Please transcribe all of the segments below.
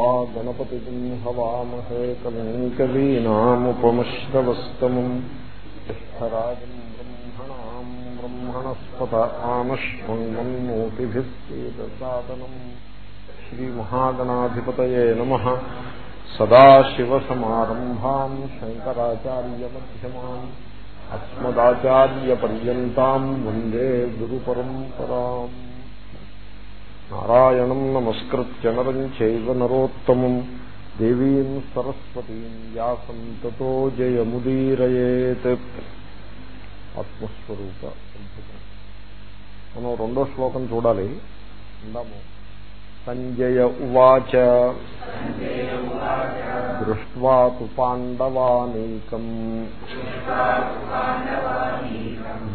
त्वा गणपतिम् हवामहे कविम् कवीनामुपमश्रवस्तमम् ज्येष्ठराजम् ब्रह्मणाम् ब्रह्मणस्पत आमश्वन्मन्मोतिभिः सेदसादनम् श्रीमहागणाधिपतये नमः सदाशिवसमारम्भाम् शङ्कराचार्यमध्यमाम् अस्मदाचार्यपर्यन्ताम् वन्दे गुरुपरम्पराम् నారాయణం నమస్కృత్య నరం చైవ నరోత్తమం. దేవీం సరస్వతీం వ్యాసం తతో జయముదీరయేత్. ఆత్మస్వరూప మనం రెండో శ్లోకం చూడాలి. ఉందాము సంజయ ఉవాచ. దృష్ట్వా తు పాండవానీకం.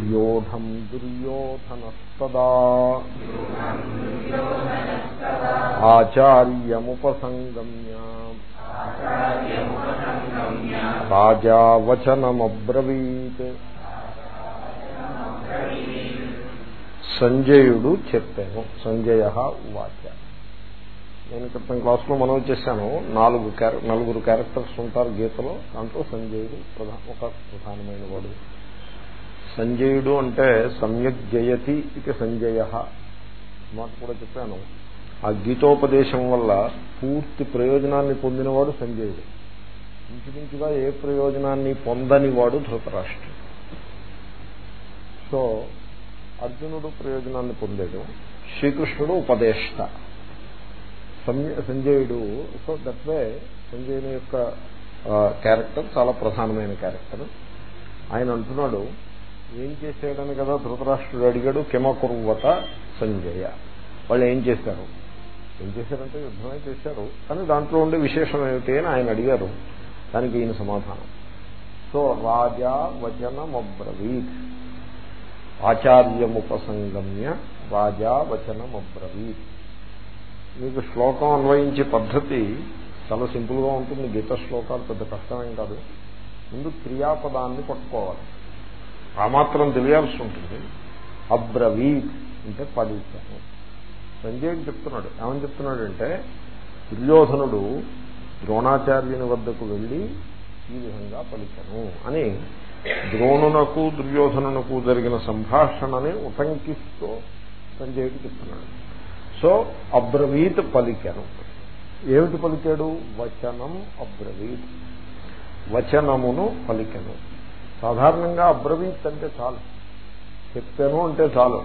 వ్యోధం దుర్యోధనస్తదా. ఆచార్యముపసంగమ్య. రాజావచనమబ్రవీత్. సంజయుడు చెప్పాను సంజయ ఉవాచ. నేను క్రితం క్లాస్లో మనం చేశాను నాలుగు నలుగురు క్యారెక్టర్స్ ఉంటారు గీతలో దాంట్లో సంజయుడు ప్రధాన ఒక ప్రధానమైన వాడు. సంజయుడు అంటే సమ్యక్ జయతి ఇది సంజయ. మాట కూడా చెప్పాను. ఆ గీతోపదేశం వల్ల పూర్తి ప్రయోజనాన్ని పొందినవాడు సంజయుడు. ఇంచుమించుగా ఏ ప్రయోజనాన్ని పొందని వాడు ధృతరాష్ట్రుడు. సో అర్జునుడు ప్రయోజనాన్ని పొందాడు శ్రీకృష్ణుడు ఉపదేష్ట. సంజయుడు. సో దట్ వే సంజయుని యొక్క క్యారెక్టర్ చాలా ప్రధానమైన క్యారెక్టర్ ఆయన అంటున్నాడు ఏం చేశాడని కదా ధృతరాష్ట్రుడు అడిగాడు కిమకుర్వత సంజయ. వాళ్ళు ఏం చేశారు? ఏం చేశారంటే యుద్ధమే చేశారు. కానీ దాంట్లో ఉండే విశేషం ఏమిటి అని ఆయన అడిగారు. దానికి ఈయన సమాధానం. సో రాజా వచనమబ్రవీత్. ఆచార్యముపసంగమ్య రాజా వచనమబ్రవీత్. మీకు శ్లోకం అన్వయించే పద్ధతి చాలా సింపుల్గా ఉంటుంది. గీత శ్లోకాలు పెద్ద కష్టమేం కాదు. ముందు క్రియాపదాన్ని పట్టుకోవాలి. ఆ మాత్రం తెలియాల్సి ఉంటుంది. అబ్రవీత్ అంటే పలికాను సంజయ్ చెప్తున్నాడు. ఏమని చెప్తున్నాడంటే దుర్యోధనుడు ద్రోణాచార్యుని వద్దకు వెళ్ళి ఈ విధంగా పలికను అని. ద్రోణునకు దుర్యోధనునకు జరిగిన సంభాషణని ఉటంకిస్తూ సంజయుడు చెప్తున్నాడు. సో అబ్రవీత్ పలికెను. ఏమిటి పలికాడు? వచనం అబ్రవీత్. వచనమును పలికెను. సాధారణంగా అబ్రవీత్ అంటే చాలు. చెప్పాను అంటే చాలు.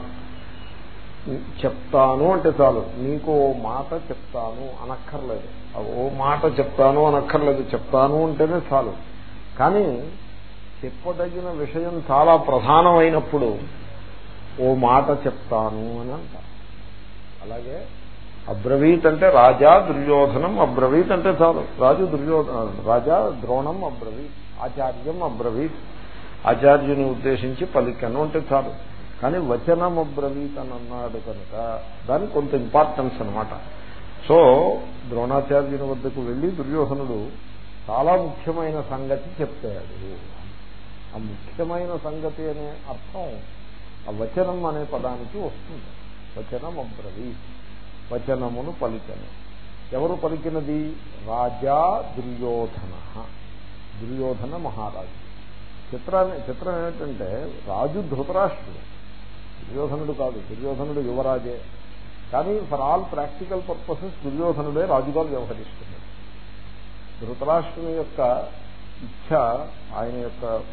చెప్తాను అంటే చాలు. నీకు ఓ మాట చెప్తాను అనక్కర్లేదు. ఓ మాట చెప్తాను అనక్కర్లేదు. చెప్తాను అంటేనే చాలు. కానీ చెప్పదగిన విషయం చాలా ప్రధానమైనప్పుడు ఓ మాట చెప్తాను అని అంటారు. అలాగే అబ్రవీత్ అంటే రాజా దుర్యోధనం అబ్రవీత్ అంటే చాలు. రాజు దుర్యోధన రాజా ద్రోణం అబ్రవీత్ ఆచార్యం అబ్రవీత్. ఆచార్యుని ఉద్దేశించి పలికను అంటే చాలు. కానీ వచనం అబ్రవీత్ అని అన్నాడు కనుక దానికి కొంత ఇంపార్టెన్స్ అనమాట సో ద్రోణాచార్యుని వద్దకు వెళ్ళి దుర్యోధనుడు చాలా ముఖ్యమైన సంగతి చెప్పాడు. ఆ ముఖ్యమైన సంగతి అనే అర్థం ఆ వచనం అనే పదానికి వస్తుంది. వచనం అబ్రవీత్ వచనమును పలికను. ఎవరు పలికినది? రాజా దుర్యోధన. దుర్యోధన మహారాజు. చిత్రాన్ని చిత్రం ఏమిటంటే రాజు ధృతరాష్ట్రుడు. దుర్యోధనుడు కాదు దుర్యోధనుడు యువరాజే. కానీ ఫర్ ఆల్ ప్రాక్టికల్ పర్పసెస్ దుర్యోధనుడే రాజుగా వ్యవహరిస్తున్నాడు. ధృతరాష్ట్రుని యొక్క ఇచ్ఛ ఆయన యొక్క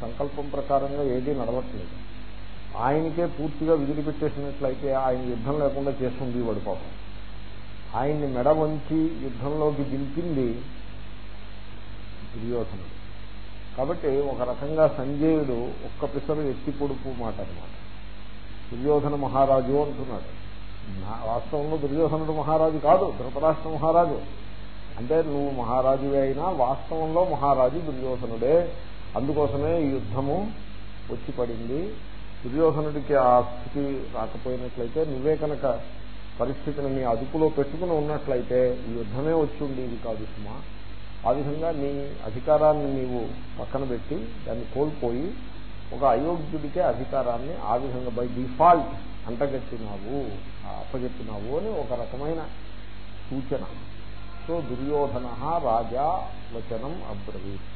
సంకల్పం ప్రకారంగా ఏదీ నడవట్లేదు. ఆయనకే పూర్తిగా విధులు పెట్టేసినట్లయితే ఆయన యుద్ధం లేకుండా చేస్తుంది వాడు పాపం. ఆయన్ని మెడ వంచి యుద్ధంలోకి దింపింది దుర్యోధనుడు. కాబట్టి ఒక రకంగా సంజయుడు ఒక్క పిసరు ఎత్తి పొడుపు మాట అనమాట. దుర్యోధన మహారాజు అంటున్నాడు. వాస్తవంలో దుర్యోధనుడు మహారాజు కాదు ధృతరాష్ట్ర మహారాజు. అంటే నువ్వు మహారాజువే అయినా వాస్తవంలో మహారాజు దుర్యోధనుడే. అందుకోసమే ఈ యుద్ధము వచ్చి పడింది. దుర్యోధనుడికి ఆ స్థితి రాకపోయినట్లయితే నువ్వే కనుక పరిస్థితిని నీ అదుపులో పెట్టుకుని ఉన్నట్లయితే ఈ యుద్ధమే వచ్చిండేది కాదు సుమా. ఆ విధంగా నీ అధికారాన్ని నీవు పక్కన పెట్టి దాన్ని కోల్పోయి ఒక అయోగ్యుడికే అధికారాన్ని ఆ విధంగా బై డిఫాల్ట్ అంటగట్టినావు అప్పగెట్టినావు అని ఒక రకమైన సూచన. సో దుర్యోధన రాజా వచనం అబ్రవీత్.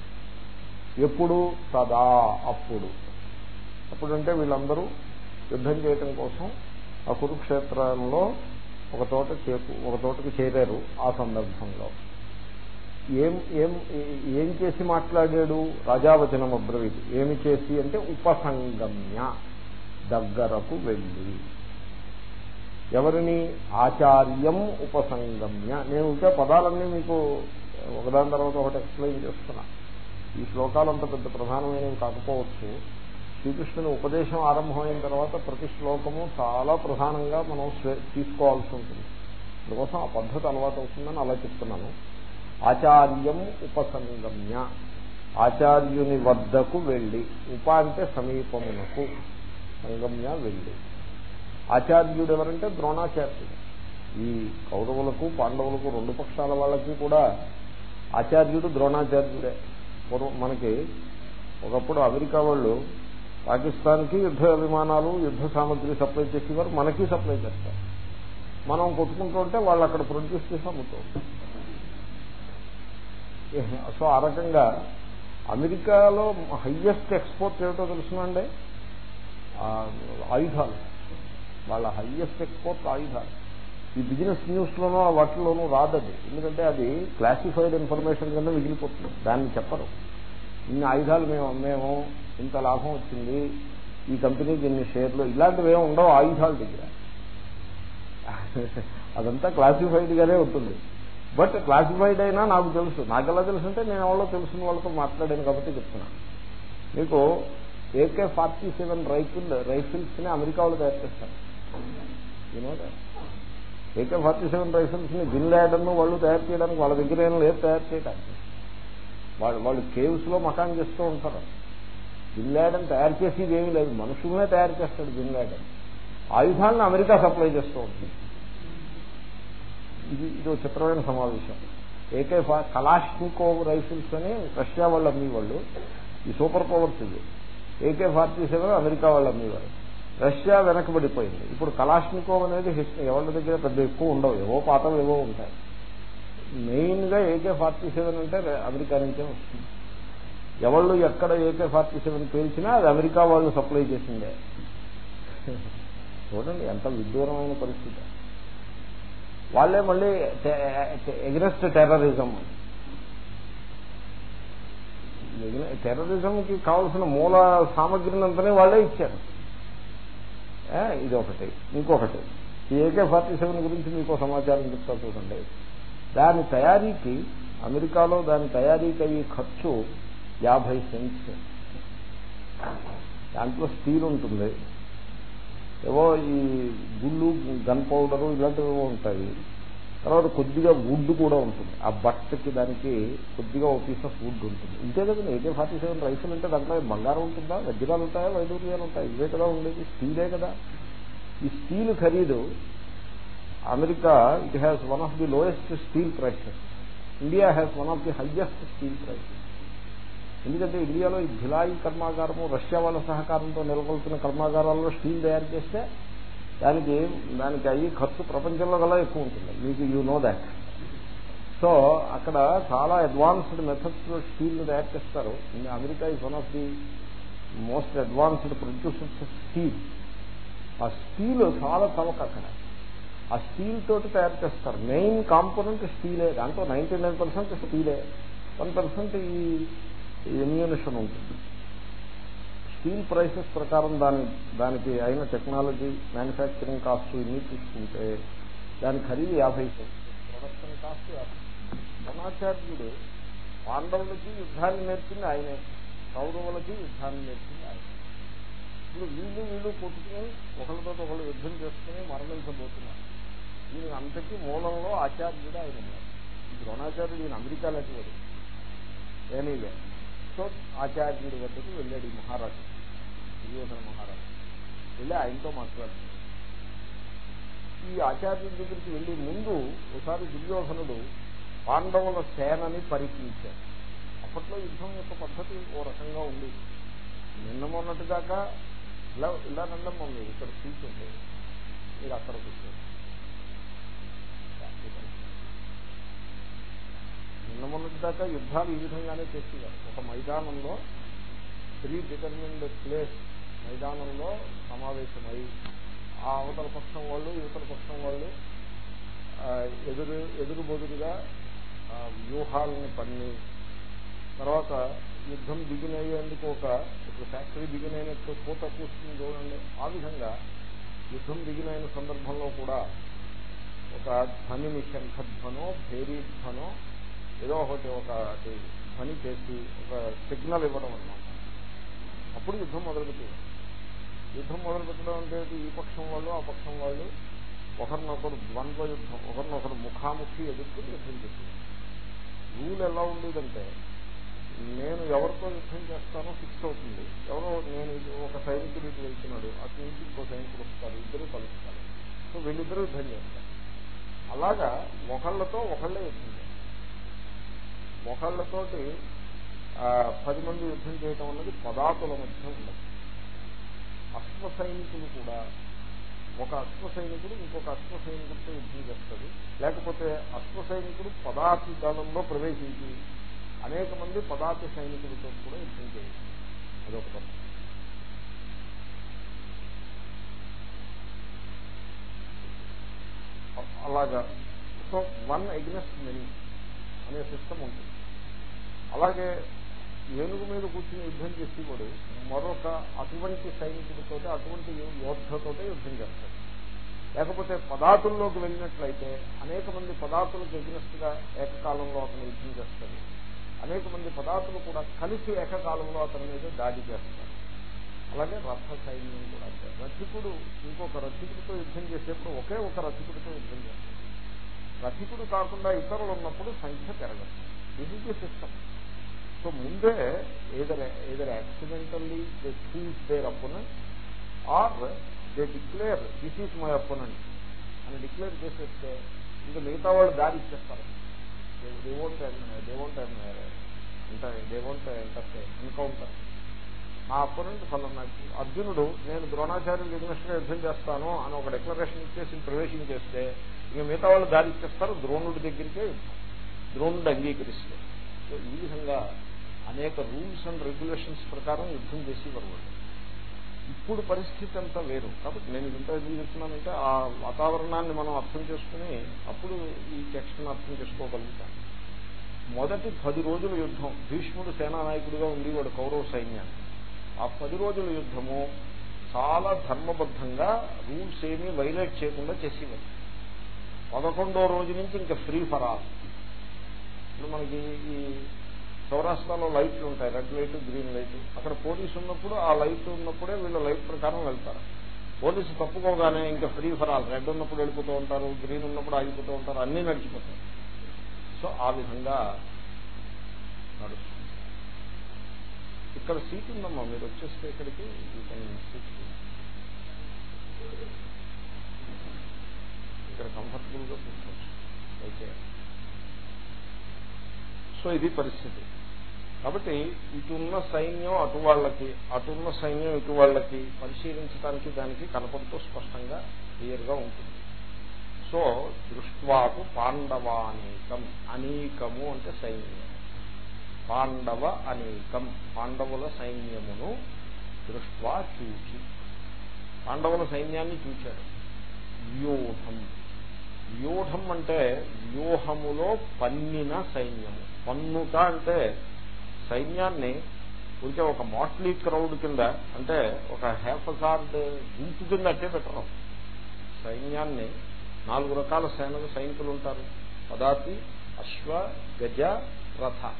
ఎప్పుడు? సదా అప్పుడు. అప్పుడంటే వీళ్ళందరూ యుద్ధం చేయటం కోసం ఆ కురుక్షేత్రంలో ఒక తోట చేకు ఒక తోటకు చేరారు ఆ సందర్భంలో. ఏం ఏం ఏం చేసి మాట్లాడాడు? రాజావచనం అబ్రవీతి ఏమి చేసి అంటే ఉపసంగమ్య దగ్గరకు వెళ్ళి. ఎవరిని? ఆచార్యం ఉపసంగమ్య. నేను ఇంకా పదాలన్నీ మీకు ఒకదాని తర్వాత ఒకటి ఎక్స్ప్లెయిన్ చేస్తున్నా. ఈ శ్లోకాలు అంత పెద్ద ప్రధానమైనవి కాకపోవచ్చు. శ్రీకృష్ణుని ఉపదేశం ఆరంభమైన తర్వాత ప్రతి శ్లోకము చాలా ప్రధానంగా మనం తీసుకోవాల్సి ఉంటుంది. అందుకోసం ఆ పద్ధతి అలవాటు అవుతుందని అలా చెప్తున్నాను. ఆచార్యం ఉపసంగమ్య. ఆచార్యుని వద్దకు వెళ్ళి. ఉప అంటే సమీపమునకు. సంగమ్య వెళ్ళి. ఆచార్యుడు ఎవరంటే ద్రోణాచార్యుడు. ఈ కౌరవులకు పాండవులకు రెండు పక్షాల వాళ్ళకి కూడా ఆచార్యుడు ద్రోణాచార్యుడే. మనకి ఒకప్పుడు అమెరికా వాళ్ళు పాకిస్తాన్కి యుద్ధ విమానాలు యుద్ధ సామగ్రి సప్లై చేసేవారు మనకి సప్లై చేస్తారు. మనం కొట్టుకుంటూ ఉంటే వాళ్ళు అక్కడ ప్రొడ్యూస్ చేసి అమ్ముతూ సో ఆ రకంగా అమెరికాలో హయ్యెస్ట్ ఎక్స్పోర్ట్ ఏమిటో తెలుసునండి? ఆయుధాలు. వాళ్ళ హయ్యెస్ట్ ఎక్స్పోర్ట్ ఆయుధాలు. ఈ బిజినెస్ న్యూస్లోనూ వాటిలోనూ రాదది. ఎందుకంటే అది క్లాసిఫైడ్ ఇన్ఫర్మేషన్ కింద మిగిలిపోతుంది. దాన్ని చెప్పరు. ఇన్ని ఆయుధాలు మేము అమ్మేము ఇంత లాభం వచ్చింది ఈ కంపెనీకి ఇన్ని షేర్లు ఇలాంటివి ఏమి ఉండవు ఆయుధాల దగ్గర. అదంతా క్లాసిఫైడ్గానే ఉంటుంది. బట్ క్లాసిఫైడ్ అయినా నాకు తెలుసు. నాకు ఎలా తెలుసు అంటే నేను ఎవరో తెలిసిన వాళ్ళతో మాట్లాడాను కాబట్టి చెప్తున్నాను మీకు ఏకే ఫార్టీ సెవెన్ రైఫిల్ రైఫిల్స్ని అమెరికా వాళ్ళు తయారు చేస్తారు. ఏకే ఫార్టీ సెవెన్ రైఫిల్స్ని బిన్ ల్యాడన్ వాళ్ళు తయారు చేయడానికి వాళ్ళ దగ్గర ఏం లేదు తయారు చేయడానికి. వాళ్ళు వాళ్ళు కేవ్స్లో మకాన్ చేస్తూ ఉంటారు. బిన్ లాడన్ తయారు చేసేది ఏమీ లేదు. మనుషులనే తయారు చేస్తాడు బిన్ ల్యాడన్ ఆయుధాలను అమెరికా సప్లై చేస్తూ ఉంటుంది. ఇది ఇది చిత్రమైన సమావేశం. ఏకే కలాష్నికోవ్ రైఫిల్స్ అని రష్యా వాళ్ళు అమ్మేవాళ్ళు ఈ సూపర్ పవర్స్ ఇది ఏకే ఫార్టీ సెవెన్ అమెరికా వాళ్ళు అమ్మేవారు రష్యా వెనకబడిపోయింది. ఇప్పుడు కలాష్నికోవ్ అనేది ఎవరి దగ్గర పెద్ద ఎక్కువ ఉండవు. ఏవో పాతలు ఏవో ఉంటాయి. మెయిన్గా ఏకే ఫార్టీ సెవెన్ అంటే అమెరికా నుంచే వస్తుంది. ఎవళ్ళు ఎక్కడ ఏకే ఫార్టీ సెవెన్ పేల్చినా అది అమెరికా వాళ్ళు సప్లై చేసిందే. చూడండి ఎంత విదూరమైన పరిస్థితి. వాళ్ళే మళ్ళీ ఎగ్నెస్ట్ టెర్రరిజం. టెర్రరిజంకి కావాల్సిన మూల సామగ్రినంతనే వాళ్ళే ఇచ్చారు. ఇది ఒకటి ఇంకొకటి. ఈ ఏకే ఫార్టీ సెవెన్ గురించి మీకు సమాచారం చెప్తా చూడండి. దాని తయారీకి అమెరికాలో దాని తయారీకి అయ్యే ఖర్చు యాభై సెంట్స్. దాంట్లో స్టీల్ ఉంటుంది. ఏవో ఈ గుళ్ళు గన్ పౌడరు ఇలాంటివి ఉంటాయి. తర్వాత కొద్దిగా వుడ్ కూడా ఉంటుంది. ఆ బట్టకి దానికి కొద్దిగా ఒక పీస్ ఆఫ్ వుడ్ ఉంటుంది. ఇంతే కదండి ఎయిటీన్ ఫార్టీ సెవెన్ రైఫిల్ అంటే దాంట్లో బంగారం ఉంటుందా? వజ్రాలు ఉంటాయా? వైడూర్యాలు ఉంటాయి? ఇవే కదా ఉండేది. స్టీలే కదా. ఈ స్టీల్ ఖరీదు America it has one of the lowest steel prices India has one of the highest steel prices ఎందుకంటే ఇండియాలో ఈ భిలాయి కర్మాగారము రష్యా వాళ్ళ సహకారంతో నెలకొల్పిన కర్మాగారాల్లో స్టీల్ తయారు చేస్తే దానికి దానికి అయ్యి ఖర్చు ప్రపంచంలో గల ఎక్కువ ఉంటుంది. మీకు యూ నో దాట్ సో అక్కడ చాలా అడ్వాన్స్డ్ మెథడ్స్లో స్టీల్ తయారు చేస్తారు. America is one of the most advanced producers steel ఆ స్టీల్ చాలా చవక అక్కడ. ఆ స్టీల్ తోటి తయారు చేస్తారు. మెయిన్ కాంపోనెంట్ స్టీలే. దాంట్లో నైన్టీ నైన్ పర్సెంట్ స్టీలే. వన్ పర్సెంట్ ఈ ఎమ్యూనిషన్ ఉంటుంది. స్టీల్ ప్రైసెస్ ప్రకారం దాని దానికి అయిన టెక్నాలజీ మ్యానుఫ్యాక్చరింగ్ కాస్ట్ ఇన్ని చూసుకుంటే దాని ఖరీదు యాభై ప్రొడక్షన్ కాస్ట్ ద్రోణాచార్యుడు పాండవులకి యుద్ధాన్ని నేర్పింది ఆయనే. కౌరవులకి యుద్ధాన్ని నేర్పింది ఆయన. ఇప్పుడు వీళ్ళు వీళ్ళు కొట్టుకుని ఒకరితో ఒకళ్ళు యుద్ధం చేసుకుని మరణించబోతున్నారు. దీని అంతటి మూలంలో ఆచార్యుడు ఆయన ఉన్నారు. ద్రోణాచార్యుడు ఈయన అమెరికా లేకపోతే ఎనీవే సో ఆచార్యుడి వద్దకు వెళ్ళాడు ఈ మహారాజు. దుర్యోధన మహారాజు. వెళ్ళి ఆయనతో మాట్లాడుతున్నాడు ఈ ఆచార్యుడి దగ్గరికి వెళ్ళి ముందు ఒకసారి దుర్యోధనుడు పాండవుల సేనని పరిశీలించాడు అప్పట్లో యుద్ధం యొక్క పద్ధతి ఓ రకంగా ఉంది. నిన్న మొన్నటిదాకా ఇలా ఇలా నందమ్మ ఉంది ఇక్కడ సీట్ మీరు అక్కడ కూర్చోండి. దాకా యుద్ధాలు ఈ విధంగానే చేస్తున్నారు. ఒక మైదానంలో ప్రీ డిటర్మిన్డ్ ప్లేస్ మైదానంలో సమావేశమై ఆ అవతల పక్షం వాళ్ళు యువతల పక్షం వాళ్ళు ఎదురు ఎదురు బొదురుగా వ్యూహాలను పన్ని తర్వాత యుద్ధం బిగిన్ అయ్యేందుకు ఒక ఇప్పుడు ఫ్యాక్టరీ బిగిన్ అయినట్టు కోత కూర్చుని చూడండి. ఆ విధంగా యుద్ధం బిగిన్ అయిన సందర్భంలో కూడా ఒక ధ్వనిని శంఖధ్వనో భేరీధ్వనో ఏదో ఒకటి ఒక ధ్వని చేసి ఒక సిగ్నల్ ఇవ్వడం అన్నమాట. అప్పుడు యుద్ధం మొదలుపెట్టింది. యుద్ధం మొదలుపెట్టడం అంటే ఈ పక్షం వాళ్ళు ఆ పక్షం వాళ్ళు ఒకరినొకరు ద్వంద్వ యుద్ధం ఒకరినొకరు ముఖాముఖి ఎదుర్కొని యుద్ధం చేసింది రూల్ ఎలా ఉండేదంటే నేను ఎవరితో యుద్ధం చేస్తానో ఫిక్స్ అవుతుంది. ఎవరో నేను ఒక సైనికుడు ఇటు వెళ్తున్నాడు అటు నుంచి ఇంకో సైనికుడు వస్తారు ఇద్దరు కలుస్తారు. సో వీళ్ళిద్దరూ యుద్ధం చేస్తారు. అలాగా ఒకళ్ళతో ఒకళ్ళే యుద్ధం మొహళ్ళతోటి పది మంది యుద్ధం చేయటం అన్నది పదాతుల మధ్య ఉండదు. అశ్వ సైనికులు కూడా ఒక అశ్వ సైనికుడు ఇంకొక అశ్వ సైనికుడితో యుద్ధం చేస్తాడు. లేకపోతే అశ్వ సైనికుడు పదాతి దళంలో ప్రవేశించి అనేక మంది పదాతి సైనికులతో కూడా యుద్ధం చేయొచ్చు అదొక తప్పు అలాగా. సో వన్ ఎగ్నెస్ట్ మెనీ అనే సిస్టమ్ ఉంటుంది అలాగే ఏనుగు మీద కూర్చుని యుద్ధం చేసేవాడు మరొక అటువంటి సైనికుడితో అటువంటి యోధతో యుద్ధం చేస్తాడు. లేకపోతే పదాతుల్లోకి వెళ్ళినట్లయితే అనేక మంది పదాతులకు ఎగ్నెస్ట్గా ఏకకాలంలో అతను యుద్ధం చేస్తాడు. అనేక మంది పదార్థులు కూడా కలిసి ఏకకాలంలో అతని మీద దాడి చేస్తారు. అలాగే రథ సైన్యం కూడా రథికుడు ఇంకొక రథికుడితో యుద్ధం చేసేప్పుడు ఒకే ఒక రథికుడితో యుద్ధం చేస్తాడు. రథికుడు కాకుండా ఇతరులు ఉన్నప్పుడు సంఖ్య పెరగదు. This is the system so ముందే either either accidentally they choose their opponent or they declare this is my opponent అని డిక్లేర్ చేసేస్తే ఇంకా మిగతా వాళ్ళు దారి ఇచ్చేస్తారు. They they won't they won't అంటే దే వోంట్ ఎన్కౌంటర్ ఆ అపోనెంట్ ఫలం అర్జునుడు నేను ద్రోణాచార్యులు యుద్ధం చేస్తాను అని ఒక డిక్లరేషన్ ఇచ్చేసి ప్రవేశించేస్తే ఇక మిగతా వాళ్ళు దారి ఇచ్చేస్తారు ద్రోణుడి దగ్గరికే ద్రోణుడు అంగీకరిస్తారు. సో ఈ విధంగా అనేక రూల్స్ అండ్ రెగ్యులేషన్స్ ప్రకారం యుద్ధం చేసేవారు వాళ్ళు. ఇప్పుడు పరిస్థితి అంతా వేరు. కాబట్టి నేను ఇంత ఎందుకు చెప్తున్నానంటే ఆ వాతావరణాన్ని మనం అర్థం చేసుకుని అప్పుడు ఈ టెక్స్ట్ని అర్థం చేసుకోగలుగుతాం. మొదటి పది రోజుల యుద్ధం భీష్ముడు సేనానాయకుడిగా ఉండేవాడు కౌరవ సైన్యాన్ని. ఆ పది రోజుల యుద్ధము చాలా ధర్మబద్ధంగా రూల్స్ ఏమీ వైలేట్ చేయకుండా చేసేవాడు పదకొండో రోజు నుంచి ఇంకా ఫ్రీ ఫర్ ఆల్ ఇప్పుడు మనకి ఈ సౌరాష్ట్రాలో లైట్లు ఉంటాయి రెడ్ లైట్ గ్రీన్ లైట్. అక్కడ పోలీసు ఉన్నప్పుడు ఆ లైట్ ఉన్నప్పుడే వీళ్ళు లైట్ ప్రకారం వెళ్తారు. పోలీసు తప్పుకోగానే ఇంకా ఫ్రీ ఫర్ ఆల్ రెడ్ ఉన్నప్పుడు వెళ్ళిపోతూ ఉంటారు గ్రీన్ ఉన్నప్పుడు ఆగిపోతూ ఉంటారు అన్నీ నడిచిపోతాయి. సో ఆ విధంగా నడుస్తుంది. ఇక్కడ సీట్ ఉందమ్మా మీరు వచ్చేస్తే ఇక్కడికి సీట్ ఇక్కడ కంఫర్టబుల్గా కూర్చోవచ్చు. అయితే సో ఇది పరిస్థితి. కాబట్టి ఇటున్న సైన్యం అటు వాళ్ళకి అటున్న సైన్యం ఇటు వాళ్ళకి పరిశీలించడానికి దానికి కనపడుతూ స్పష్టంగా క్లియర్గా ఉంటుంది. సో దృష్వాకు పాండవానేకం అనేకము అంటే సైన్యం పాండవ అనేకం పాండవుల సైన్యమును దృష్వా చూచి. పాండవుల సైన్యాన్ని చూచాడు. వ్యూహం. వ్యూహం అంటే వ్యూహములో పన్నిన సైన్యము. పన్నుట అంటే సైన్యాన్ని ఉంటే ఒక మాట్లీ క్రౌడ్ కింద అంటే ఒక హేఫజార్డ్ గుంపు కింద అట్టే పెట్టడం. సైన్యాన్ని నాలుగు రకాల సేనలు సైనికులు ఉంటారు. పదాతి అశ్వ గజ రథ.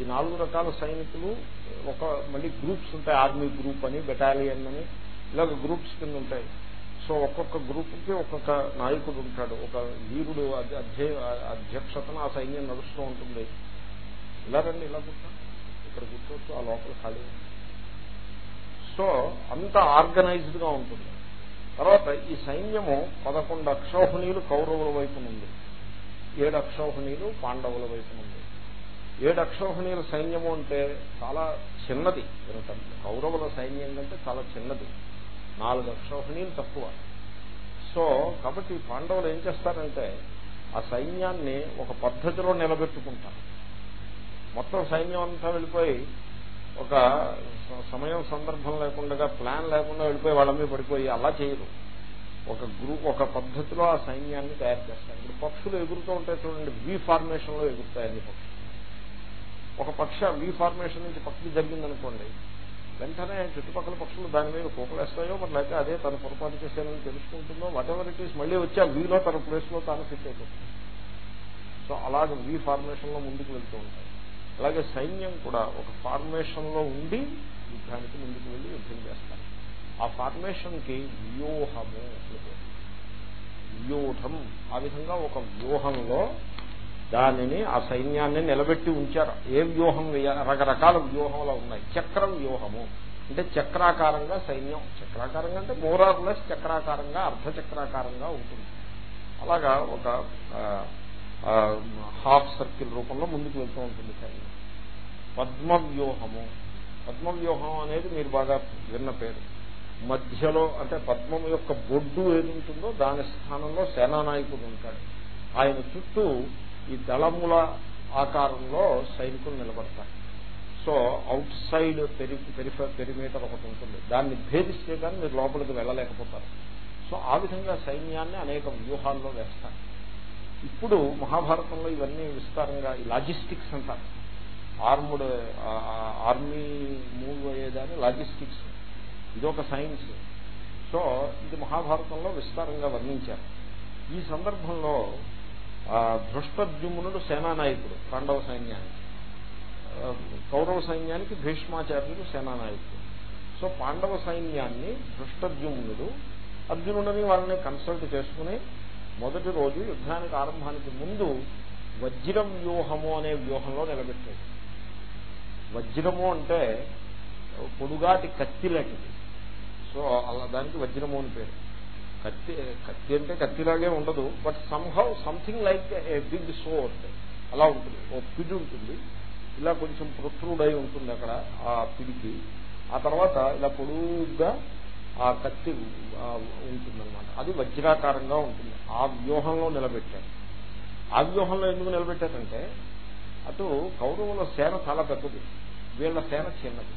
ఈ నాలుగు రకాల సైనికులు ఒక మళ్ళీ గ్రూప్స్ ఉంటాయి. ఆర్మీ గ్రూప్ అని బెటాలియన్ అని ఇలాగ గ్రూప్స్ కింద ఉంటాయి. సో ఒక్కొక్క గ్రూప్కి ఒక్కొక్క నాయకుడు ఉంటాడు. ఒక వీరుడు అధ్యక్షతన ఆ సైన్యం నడుస్తూ ఉంటుంది. ఇలా రండి ఇలా కూర్చో. ఇక్కడ కూర్చోవచ్చు ఆ లోపల ఖాళీ సో అంత ఆర్గనైజ్డ్గా ఉంటుంది. తర్వాత ఈ సైన్యము పదకొండు అక్షోహణీయులు కౌరవుల వైపు నుండి ఏడు అక్షోహణీయులు పాండవుల వైపు నుండి. ఏడు అక్షోహణీయుల సైన్యము అంటే చాలా చిన్నది. కౌరవుల సైన్యం కంటే చాలా చిన్నది. నాలుగు అక్షోహణీయులు తక్కువ. సో కాబట్టి పాండవులు ఏం చేస్తారంటే ఆ సైన్యాన్ని ఒక పద్ధతిలో నిలబెట్టుకుంటారు. మొత్తం సైన్యం అంతా వెళ్ళిపోయి ఒక సమయం సందర్భం లేకుండా ప్లాన్ లేకుండా వెళ్ళిపోయి వాళ్ళ మీద పడిపోయి అలా చేయరు. ఒక గ్రూప్ ఒక పద్ధతిలో ఆ సైన్యాన్ని తయారు చేస్తారు. ఇప్పుడు పక్షులు ఎగురుతూ ఉంటాయి చూడండి వి ఫార్మేషన్లో ఎగురుతాయి అన్ని పక్షులు. ఒక పక్ష వి ఫార్మేషన్ నుంచి పక్షి జరిగిందనుకోండి వెంటనే చుట్టుపక్కల పక్షులు దాని మీద కోపలేస్తాయో మరి లేకపోతే అదే తన పొరపాటు చేశానని తెలుసుకుంటుందో వాట్ ఎవర్ ఇట్ ఈస్ మళ్ళీ వచ్చి ఆ వీలో తన ప్లేస్లో తాను ఫిట్ అయిపోతుంది సో అలాగే వీ ఫార్మేషన్లో ముందుకు వెళ్తూ ఉంటాయి. అలాగే సైన్యం కూడా ఒక ఫార్మేషన్లో ఉండి యుద్ధానికి ముందుకు వెళ్ళి యుద్ధం చేస్తారు. ఆ ఫార్మేషన్కి వ్యూహము వ్యూఢం ఆ విధంగా ఒక వ్యూహంలో దానిని ఆ సైన్యాన్ని నిలబెట్టి ఉంచారు. ఏ వ్యూహం రకరకాల వ్యూహంలో ఉన్నాయి. చక్ర వ్యూహము. అంటే చక్రాకారంగా సైన్యం. చక్రాకారంగా అంటే మోరార్లెస్ చక్రాకారంగా అర్ధచక్రాకారంగా ఉంటుంది. అలాగా ఒక హాఫ్ సర్కిల్ రూపంలో ముందుకు వెళ్తూ ఉంటుంది సైన్యం. పద్మవ్యూహము పద్మవ్యూహం అనేది మీరు బాగా విన్న పేరు. మధ్యలో అంటే పద్మం యొక్క బొడ్డు ఏది ఉంటుందో దాని స్థానంలో సేనానాయకుడు ఉంటాడు. ఆయన చుట్టూ ఈ దళముల ఆకారంలో సైనికులు నిలబడతారు. సో అవుట్ సైడ్ పెరిమీటర్ ఒకటి ఉంటుంది. దాన్ని భేదిస్తే కానీ మీరు లోపలికి వెళ్ళలేకపోతారు. సో ఆ విధంగా సైన్యాన్ని అనేక వ్యూహాల్లో వేస్తారు. ఇప్పుడు మహాభారతంలో ఇవన్నీ విస్తారంగా ఈ లాజిస్టిక్స్ అంటారు. ఆర్ముడ్ ఆర్మీ మూవ్ అయ్యేదాన్ని లాజిస్టిక్స్. ఇదొక సైన్స్. సో ఇది మహాభారతంలో విస్తారంగా వర్ణించారు. ఈ సందర్భంలో ధృష్టద్యుమ్నుడు సేనానాయకుడు పాండవ సైన్యానికి. కౌరవ సైన్యానికి భీష్మాచార్యుడు సేనానాయకుడు. సో పాండవ సైన్యాన్ని ధృష్టద్యుమ్నుడు అర్జునుడని వాళ్ళని కన్సల్ట్ చేసుకుని మొదటి రోజు యుద్ధానికి ఆరంభానికి ముందు వజ్రం వ్యూహము అనే వ్యూహంలో నిలబెట్టాడు. వజ్రము అంటే పొడుగాటి కత్తి లాంటిది. సో అలా దానికి వజ్రము అని పేరు. కత్తి కత్తి అంటే కత్తిలాగే ఉండదు but somehow something like a big sword అలా ఉంటుంది ఓ పిడి ఉంటుంది ఇలా కొంచెం ప్రొట్రూడ్ ఉంటుంది అక్కడ ఆ పిడికి. ఆ తర్వాత ఇలా పొడుగ్గా ఆ కత్తి ఉంటుందన్నమాట. అది వజ్రాకారంగా ఉంటుంది. ఆ వ్యూహంలో నిలబెట్టారు. ఆ వ్యూహంలో ఎందుకు నిలబెట్టారంటే అటు కౌరవుల సేన చాలా పెద్దది. వీళ్ళ సేన చిన్నది.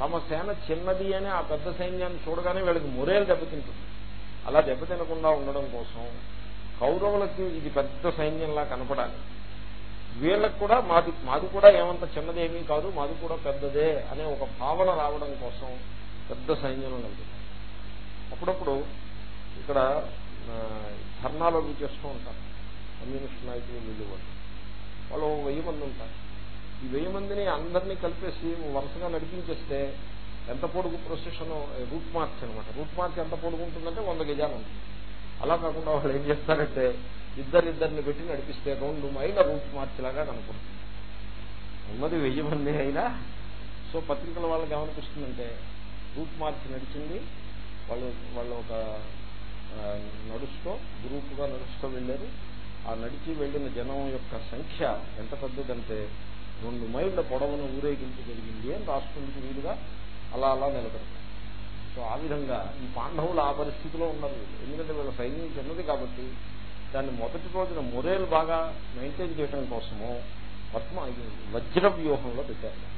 తమ సేన చిన్నది అని ఆ పెద్ద సైన్యాన్ని చూడగానే వీళ్ళకి మొరేలు దెబ్బతింటుంది. అలా దెబ్బతినకుండా ఉండడం కోసం కౌరవులకి ఇది పెద్ద సైన్యంలా కనపడాలి. వీళ్ళకు కూడా మాది మాది కూడా ఏమంత చిన్నదేమీ కాదు మాది కూడా పెద్దదే అనే ఒక భావన రావడం కోసం పెద్ద సైన్యంలో నిలబెట్టారు అప్పుడప్పుడు ఇక్కడ ధర్నాలు అవి చేస్తూ ఉంటారు. కమ్యూనిస్ట్ నాయకులు వీళ్ళు వాళ్ళు వాళ్ళు వెయ్యి మంది ఉంటారు. ఈ వెయ్యి మందిని అందరినీ కలిపేసి వరుసగా నడిపించేస్తే ఎంత పొడుగు ప్రొసెషన్ రూట్ మార్చ్ అనమాట రూట్ మార్చ్ ఎంత పొడుగు ఉంటుందంటే వంద గజాలు ఉంటుంది. అలా కాకుండా వాళ్ళు ఏం చేస్తారంటే ఇద్దరిద్దరిని పెట్టి నడిపిస్తే రెండు మైళ్ళ రూట్ మార్చ్ లాగా కనుకుంటుంది ఉన్నది వెయ్యి మంది అయినా. సో పత్రికల వాళ్ళకి ఏమనిపిస్తుందంటే రూట్ మార్చ్ నడిచింది. వాళ్ళు వాళ్ళు ఒక నడుస్తూ గ్రూపుగా నడుస్తూ వెళ్ళారు. ఆ నడిచి వెళ్ళిన జనం యొక్క సంఖ్య ఎంత పెద్దదంటే రెండు మైళ్ళ పొడవును ఊరేగింపు జరిగింది అని రాష్ట్రానికి వీలుగా అలా అలా నిలబెడతారు. సో ఆ విధంగా ఈ పాండవులు ఆ పరిస్థితిలో ఉన్నారు. ఎందుకంటే వీళ్ళ సైన్యం చిన్నది కాబట్టి దాన్ని మొదటి రోజున మొరేలు బాగా మెయింటైన్ చేయడం కోసము పద్మ వజ్ర వ్యూహంలో పెట్టారు.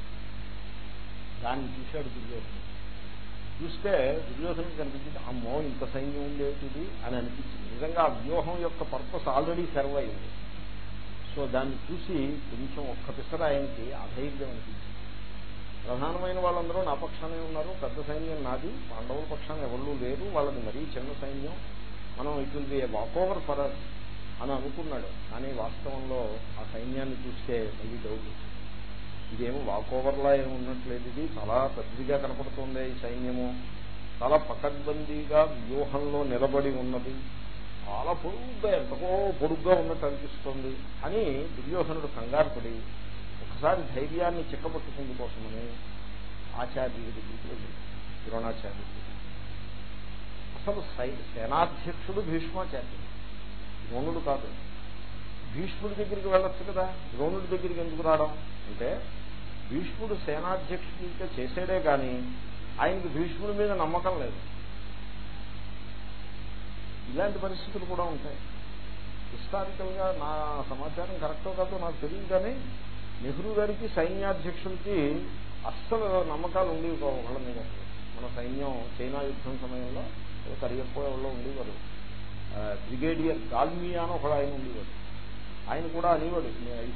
దాన్ని చూశాడు దుర్యోధన చూస్తే దుర్యోధనకి కనిపించింది అమ్మో ఇంత సైన్యం ఉండేటిది అని అనిపించింది. నిజంగా ఆ వ్యూహం యొక్క పర్పస్ ఆల్రెడీ సర్వ్ అయింది. సో దాన్ని చూసి కొంచెం ఒక్క పిసర ఆయనకి అధైర్యం అనిపించింది. ప్రధానమైన వాళ్ళందరూ నా పక్షానే ఉన్నారు. పెద్ద సైన్యం నాది. పాండవుల పక్షాన్ని ఎవళ్ళు లేరు. వాళ్ళది మరీ చిన్న సైన్యం. మనం it will be a walk over for us అని అనుకున్నాడు. కానీ వాస్తవంలో ఆ సైన్యాన్ని చూస్తే మళ్ళీ డౌట్ ఇదేమో వాక్ ఓవర్లా ఏమి ఉన్నట్లేదు ఇది చాలా పెద్దదిగా కనపడుతుంది ఈ సైన్యము. చాలా పకడ్బందీగా వ్యూహంలో నిలబడి ఉన్నది. చాలా పొడుగ్గా ఎంతకో పొడుగ్గా ఉన్నట్టు అనిపిస్తుంది. అని దుర్యోధనుడు కంగారు పడి ఒకసారి ధైర్యాన్ని చిక్కబట్టుకుంది కోసమని ఆచార్యుడి దగ్గరికి వెళ్ళి ద్రోణాచార్యుడి అసలు సేనాధ్యక్షుడు భీష్మాచార్యుడు. ద్రోణుడు కాదు. భీష్ముడి దగ్గరికి వెళ్ళొచ్చు కదా. ద్రోణుడి దగ్గరికి ఎందుకు రావడం? అంటే భీష్ముడు సేనాధ్యక్షుడిగా చేసేడే కానీ ఆయనకి భీష్ముడి మీద నమ్మకం లేదు. ఇలాంటి పరిస్థితులు కూడా ఉంటాయి. హిస్టారికల్గా నా సమాచారం కరెక్టో కాదో నాకు తెలియదు కానీ నెహ్రూ గారికి సైన్యాధ్యక్షులకి అస్సలు నమ్మకాలు ఉండేవి వాళ్ళ మీద. మన సైన్యం చైనా యుద్ధం సమయంలో కరియపోయే ఉండేవారు. బ్రిగేడియర్ గాల్మియా అని ఒకడు ఆయన ఉండేవాడు ఆయన కూడా అనేవాడు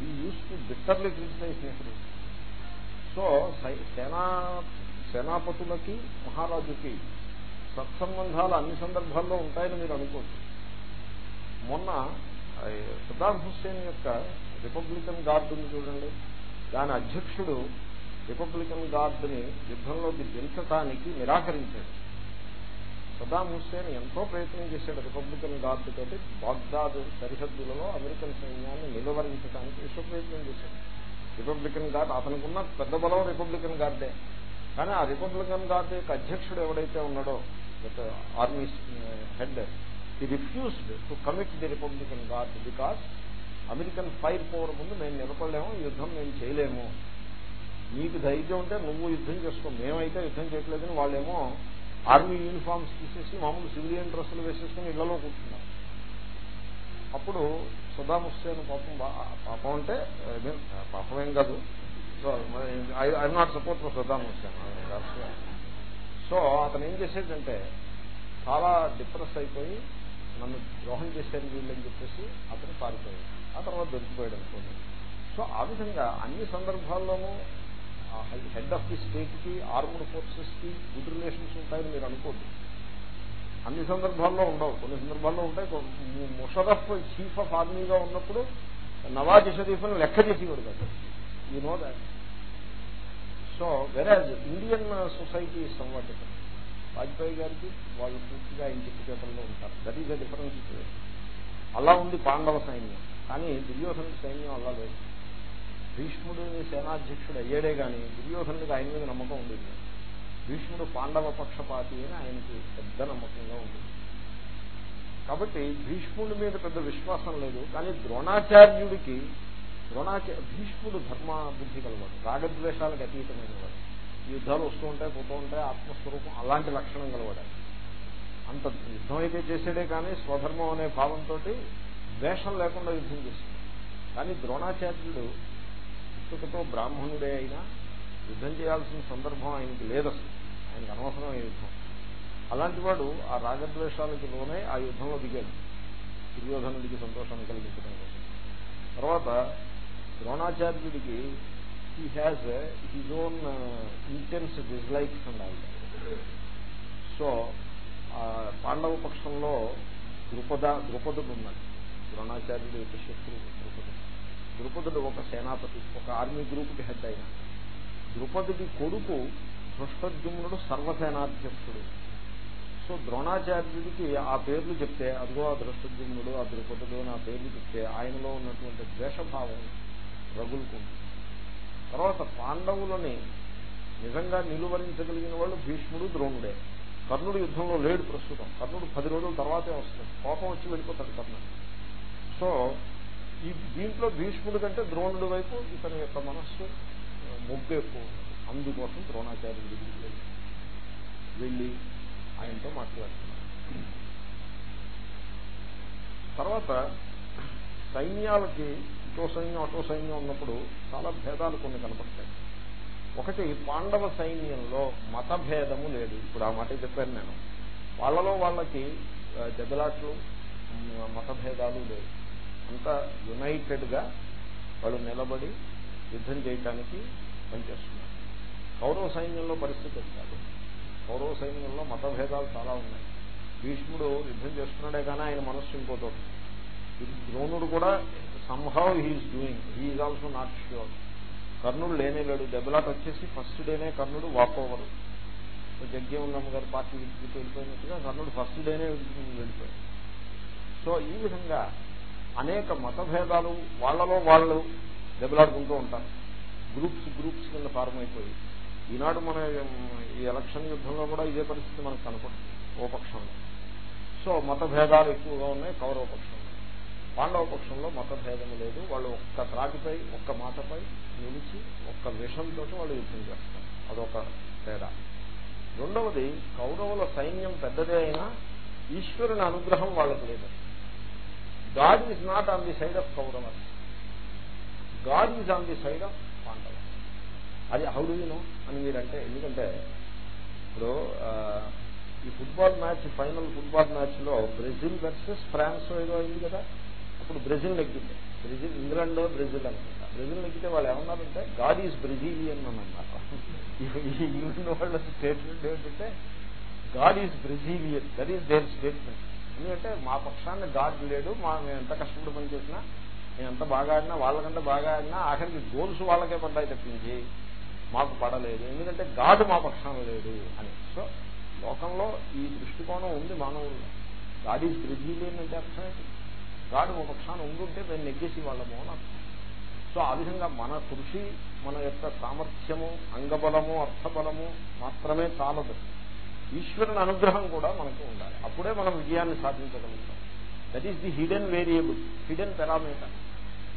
ఈ use to bitterly criticise Nehru so సేనా సేనాపతులకి మహారాజుకి సత్సంబంధాలు అన్ని సందర్భాల్లో ఉంటాయని మీరు అనుకోవచ్చు. మొన్న సద్దాం హుస్సేన్ యొక్క రిపబ్లికన్ గార్డ్ ఉంది చూడండి. దాని అధ్యక్షుడు రిపబ్లికన్ గార్డుని యుద్ధంలోకి దించటానికి నిరాకరించాడు. సదాం హుస్సేన్ ఎంతో ప్రయత్నం చేశాడు రిపబ్లికన్ గార్డు తోటి బాగ్దాద్ సరిహద్దులలో అమెరికన్ సైన్యాన్ని నిలువరించడానికి విశ్వ ప్రయత్నం చేశాడు. రిపబ్లికన్ గార్డ్ అతనుకున్న పెద్ద బలం రిపబ్లికన్ గార్డే. కానీ ఆ రిపబ్లికన్ గార్డు యొక్క అధ్యక్షుడు ఎవడైతే ఉన్నాడో army head he refused to commit the Republican guard because American fire power ముందు మేము నిలబడలేము యుద్ధం మేము చేయలేము. నీకు ధైర్యం ఉంటే నువ్వు యుద్ధం చేసుకో. మేమైతే యుద్ధం చేయట్లేదని వాళ్ళేమో ఆర్మీ యూనిఫామ్స్ తీసేసి మామూలు సివిలియన్ డ్రెస్సులు వేసేసుకుని ఇళ్ళలో కూర్చున్నారు. అప్పుడు సదాం హుస్సేన్ పాపం పాపం అంటే పాపమేం కాదు. So I not support for Saddam Hussein. So అతను ఏం చేసేదంటే చాలా డిప్రెస్ అయిపోయి నన్ను ద్రోహం చేశాను వీళ్ళని చెప్పేసి అతను పారిపోయాడు. ఆ తర్వాత దొరికిపోయాడు అనుకోండి. సో ఆ విధంగా అన్ని సందర్భాల్లోనూ హెడ్ ఆఫ్ ది స్టేట్కి ఆర్మ్డ్ ఫోర్సెస్కి గుడ్ రిలేషన్స్ ఉంటాయని మీరు అనుకోండి. అన్ని సందర్భాల్లో ఉండవు. కొన్ని సందర్భాల్లో ఉంటాయి. ముషరఫ్ చీఫ్ ఆఫ్ ఆర్మీగా ఉన్నప్పుడు నవాజ్ షరీఫ్ అని లెక్క చేసేవాడు కదా. ఈ know that so average Indian society somewhat Vajpayee గారికి వాళ్ళు పూర్తిగా ఇంటి చేతుల్లో ఉంటారు. దట్ ఈస్ ద డిఫరెన్స్ అలా ఉంది పాండవ సైన్యం. కానీ దుర్యోధన సైన్యం అలా లేదు. భీష్ముడు సేనాధ్యక్షుడు అయ్యాడే కానీ దుర్యోధనుడికి ఆయన మీద నమ్మకం ఉండేది భీష్ముడు పాండవ పక్షపాతి అని ఆయనకి పెద్ద నమ్మకంగా ఉండేది. కాబట్టి భీష్ముడి మీద పెద్ద విశ్వాసం లేదు. కానీ ద్రోణాచార్యుడికి ద్రోణాచార్య భీష్ముడు ధర్మ బుద్ధి కలవాడు రాగద్వేషాలకు అతీతమైన వాడు యుద్ధాలు వస్తూ ఉంటాయి పోతూ ఉంటాయి ఆత్మస్వరూపం అలాంటి లక్షణం కలవాడు అంత యుద్ధం అయితే చేసాడే కానీ స్వధర్మం అనే భావంతో ద్వేషం లేకుండా యుద్ధం చేస్తుంది. కానీ ద్రోణాచార్యుడు పుస్తకతో బ్రాహ్మణుడే అయినా యుద్ధం చేయాల్సిన సందర్భం ఆయనకి లేదు అసలు ఆయనకు అనవసరం యుద్ధం. అలాంటి వాడు ఆ రాగద్వేషాలకి లోనే ఆ యుద్ధంలో దిగాడు. దుర్యోధనుడికి సంతోషాన్ని కలిగించడం కోసం. తర్వాత ద్రోణాచార్యుడికి he has his own intense dislikes ఉండాలి సో పాండవ పక్షంలో ద్రుపద ద్రుపదుడు ఉన్నాడు. ద్రోణాచార్యుడు యొక్క శత్రువు ద్రుపదుడు. ద్రుపదుడు ఒక సేనాపతి ఒక ఆర్మీ గ్రూప్కి హెడ్ అయిన. ద్రుపదుడి కొడుకు దృష్టద్యుమ్నుడు సర్వసేనాధ్యక్షుడు. సో ద్రోణాచార్యుడికి ఆ పేర్లు చెప్తే అదిగో ఆ దృష్టద్యుమ్నుడు ఆ ద్రుపదుడు ఆ పేర్లు చెప్తే ఆయనలో ఉన్నటువంటి ద్వేషభావం రగులుకుంటుంది తర్వాత పాండవులని నిజంగా నిలువరించగలిగిన వాళ్ళు భీష్ముడు ద్రోణుడే. కర్ణుడు యుద్ధంలో లేడు ప్రస్తుతం. కర్ణుడు పది రోజుల తర్వాతే వస్తాడు. కోపం వచ్చి వెళ్ళిపోతాడు కర్ణుడు. సో ఈ దీంట్లో భీష్ముడి కంటే ద్రోణుడి వైపు ఇతని యొక్క మనస్సు మొగ్గు ఎక్కువ అందుకోసం ద్రోణాచార్యుడి దగ్గరికి వెళ్ళి ఆయనతో మాట్లాడుతున్నారు. తర్వాత సైన్యాలకి ఇటో సైన్యం అటో సైన్యం ఉన్నప్పుడు చాలా భేదాలు కొన్ని కనపడతాయి. ఒకటి పాండవ సైన్యంలో మతభేదము లేదు. ఇప్పుడు ఆ మాట చెప్పాను నేను. వాళ్ళలో వాళ్ళకి దెబ్బలాట్లు మతభేదాలు లేవు. అంత యునైటెడ్గా వాళ్ళు నిలబడి యుద్ధం చేయటానికి పనిచేస్తున్నారు. కౌరవ సైన్యంలో పరిస్థితి కాదు. కౌరవ సైన్యంలో మతభేదాలు చాలా ఉన్నాయి. భీష్ముడు యుద్ధం చేస్తున్నాడే కానీ ఆయన మనస్సు ఇంకోతోటి ద్రోణుడు కూడా somehow he is doing he is also not sure కర్ణుడు లేనేలేడు. దెబ్బలాట వచ్చేసి ఫస్ట్ డేనే కర్ణుడు వాక్ ఓవర్ జగ్గే గారి పార్టీ విడిచిపెట్టి వెళ్ళిపోయినట్టుగా కర్ణుడు ఫస్ట్ డేనే వెళ్ళిపోయాడు. సో ఈ విధంగా అనేక మతభేదాలు వాళ్ళలో వాళ్ళు దెబ్బలాడుకుంటూ ఉంటారు. గ్రూప్స్ గ్రూప్స్ కింద ఫారం అయిపోయి ఈనాడు మన ఈ ఎలక్షన్ యుద్ధంలో కూడా ఇదే పరిస్థితి మనకు కనపడుతుంది. ఓ పక్షంలో. సో మతభేదాలు ఎక్కువగా ఉన్నాయి కౌరవ పక్షంలో. పాండవ పక్షంలో మతభేదం లేదు. వాళ్ళు ఒక్క త్రాటిపై ఒక్క మాటపై నిలిచి ఒక్క విషంతో వాళ్ళు యుద్ధం చేస్తారు. అదొక తేడా. రెండవది కౌరవుల సైన్యం పెద్దదే అయినా ఈశ్వరుని అనుగ్రహం వాళ్ళకి లేదు. God is not on the side of Kauravas God is on the side of Pandava అది హౌ డూ నో అని మీరంటే ఎందుకంటే ఇప్పుడు ఈ ఫుట్బాల్ మ్యాచ్ ఫైనల్ ఫుట్బాల్ మ్యాచ్లో బ్రెజిల్ వర్సెస్ ఫ్రాన్స్ ఏదో అయింది కదా? అప్పుడు బ్రెజిల్ నెగ్గింది. బ్రెజిల్ ఇంగ్లాండ్ బ్రెజిల్ అనుకుంటా. బ్రెజిల్ నెగ్గితే వాళ్ళు ఏమన్నారంటే గాడ్ ఈజ్ బ్రెజిలియన్ అని అన్నారు. ఇంగ్లాండ్ వాళ్ళ స్టేట్మెంట్ ఏంటంటే god is Brazilian that is their statement ఎందుకంటే మా పక్షాన్ని గాడ్ లేడు మా మేము ఎంత కష్టపడి పనిచేసినా మేము ఎంత బాగా ఆడినా వాళ్ళకంటే బాగా ఆడినా ఆఖరికి గోల్స్ వాళ్ళకే పడ్డాయి తప్పించి మాకు పడలేదు. ఎందుకంటే గాడ్ మా పక్షాన లేడు అని. సో లోకంలో ఈ దృష్టికోణం ఉంది మానవుల్లో. గాడ్ ఈజ్ బ్రెజిలియన్ అంటే అర్థం ఏంటి? గాడ్ మా పక్షాన ఉండుంటే మేము నెగ్గేసి వాళ్ళము అని అర్థం. సో ఆ విధంగా మన కృషి మన యొక్క సామర్థ్యము అంగబలము అర్థబలము మాత్రమే చాలదు. ఈశ్వరుని అనుగ్రహం కూడా మనకు ఉండాలి. అప్పుడే మనం విజయాన్ని సాధించగలుగుతాం. That is the hidden variable hidden parameter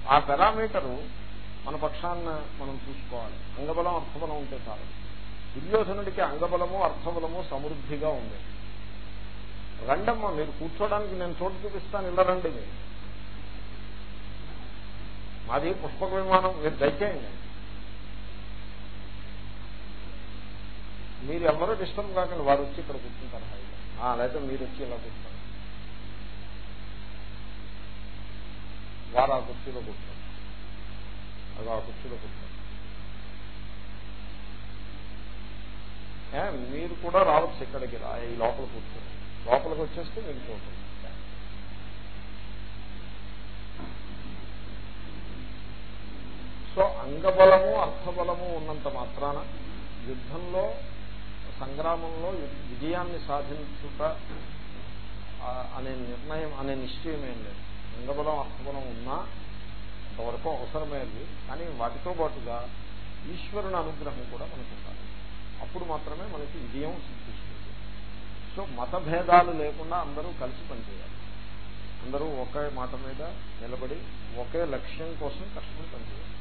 ఆ పెరామీటరు మన పక్షాన్న మనం చూసుకోవాలి. అంగబలం అర్థబలం ఉంటే చాలు. దుర్యోధనుడికి అంగబలము అర్థబలము సమృద్ధిగా ఉంది. రండమ్మ మీరు కూర్చోడానికి నేను చోటు చూపిస్తాను. ఇలా రండి మీరు. మాది పుష్పక విమానం. మీరు దయచేయండి. మీరు ఎవరో డిస్టర్బ్ కాకండి వారు వచ్చి ఇక్కడ కూర్చుంటారు హాయిగా. లేకపోతే మీరు వచ్చి ఇలా కూర్చుంటారు వారు ఆ కుర్చీలో కూర్చోండి అది ఆ కుర్చీలో కూర్చోండి మీరు కూడా రావచ్చు ఇక్కడికి రా ఈ లోపల కూర్చోండి లోపలికి వచ్చేస్తే మీకు చూడండి. సో అంగబలము అర్థబలము ఉన్నంత మాత్రాన యుద్ధంలో సంగ్రామంలో విజయాన్ని సాధించుట అనే నిర్ణయం అనే నిశ్చయం ఏం లేదు. లింగబలం అర్థబలం ఉన్నా అంతవరకు అవసరమైంది. కానీ వాటితో పాటుగా ఈశ్వరుని అనుగ్రహం కూడా మనకు ఉండాలి అప్పుడు మాత్రమే మనకి విజయం సిద్ధిస్తుంది. సో మత భేదాలు లేకుండా అందరూ కలిసి పనిచేయాలి. అందరూ ఒకే మాట మీద నిలబడి ఒకే లక్ష్యం కోసం కష్టపడి పనిచేయాలి.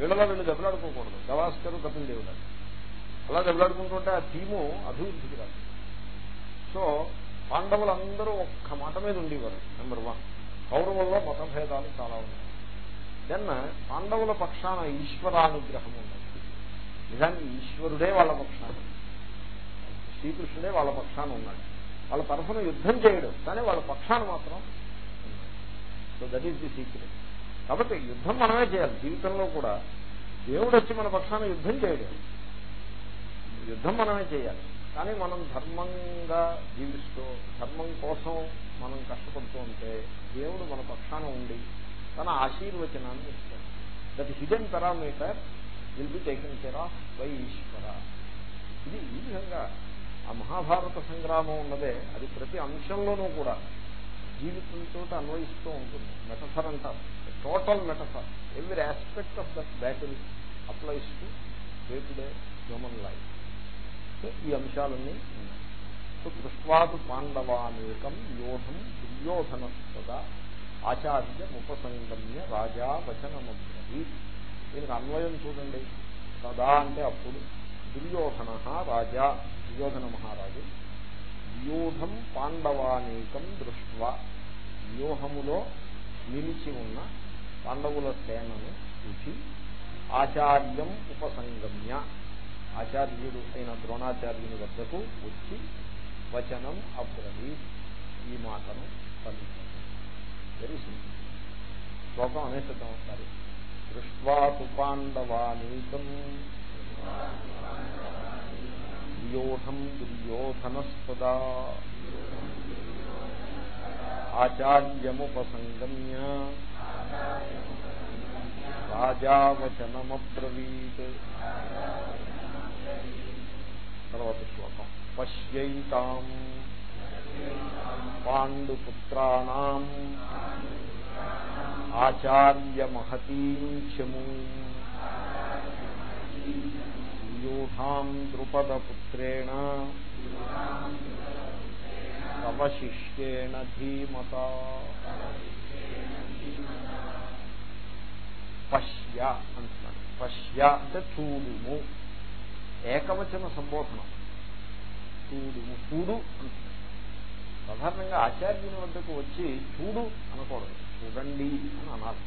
వీళ్ళలో వీళ్ళు దెబ్బలాడుకోకూడదు. గవాస్కరు కపిల్ దేవుడు అలా దెబ్బలాడుకుంటుంటే ఆ టీము అభివృద్ధికి రాదు. సో పాండవులందరూ ఒక్క మాట మీద ఉండేవారు నెంబర్ వన్ కౌరవుల్లో మతభేదాలు చాలా ఉన్నాయి. దెన్ పాండవుల పక్షాన ఈశ్వరానుగ్రహం ఉన్నది. నిజానికి ఈశ్వరుడే వాళ్ళ పక్షాన శ్రీకృష్ణుడే వాళ్ళ పక్షాన ఉన్నాడు. వాళ్ళ తరఫున యుద్ధం చేయడం కానీ వాళ్ళ పక్షాన మాత్రం so that is the secret కాబట్టి యుద్ధం మనమే చేయాలి. జీవితంలో కూడా దేవుడు వచ్చి మన పక్షాన యుద్ధం చేయడం. యుద్ధం మనమే చేయాలి. కానీ మనం ధర్మంగా జీవిస్తూ ధర్మం కోసం మనం కష్టపడుతూ ఉంటే దేవుడు మన పక్షాన ఉండి తన ఆశీర్వచనాన్ని ఇస్తాడు. That hidden parameter will be taken care of by Ishwara. ఇది ఈ విధంగా ఆ మహాభారత సంగ్రామం ఉన్నదే అది ప్రతి అంశంలోనూ కూడా జీవితంతో అన్వయిస్తూ ఉంటుంది. మెటఫర్ అంటారు. Total metaphor every aspect of that battle applies to day to day human life ఈ అంశాలన్నీ ఉన్నాయి సో దృష్వాదు పాండవానేకం యోధం దుర్యోధన ఆచార్య ఉపసంగమ్య రాజా వచనమబ్రహీ దీనికి అన్వయం చూడండి. సదా అంటే అప్పుడు దుర్యోధన రాజా దుర్యోధన మహారాజు. వ్యూహం పాండవానేకం దృష్ట్వా. వ్యూహములో నిలిచి ఉన్న పాండవుల సేనను చూచి ఆచార్యం ఉపసంగమ్య ఆచార్యుడు అయిన ద్రోణాచార్యుని వద్దకు వచ్చి వచనం అబ్రహీ ఈ మాటను పలికారు వెరీ సింపుల్ శ్లోకం అనేసిద్దాం ఒకసారి। దృష్ట్వాసు పాండవానీకం వ్యూఢం దుర్యోధనస్పదా ఆచార్యముపసంగమ్య రాజావచనమబ్రవీత్ తర్వాత శ్లోకం పశ్యైతాం పాండుపుత్రాణం ఆచార్యమహతీం చము వ్యూఢాం ద్రుపదపుత్రేణ తవ శిష్యేణ ధీమత పశ్య అంటున్నాడు పశ్య అంటే చూడుము ఏకవచన సంబోధనం. చూడు చూడు అంటున్నాడు సాధారణంగా ఆచార్యుని వద్దకు వచ్చి చూడు అనకూడదు. చూడండి అని అనాలి.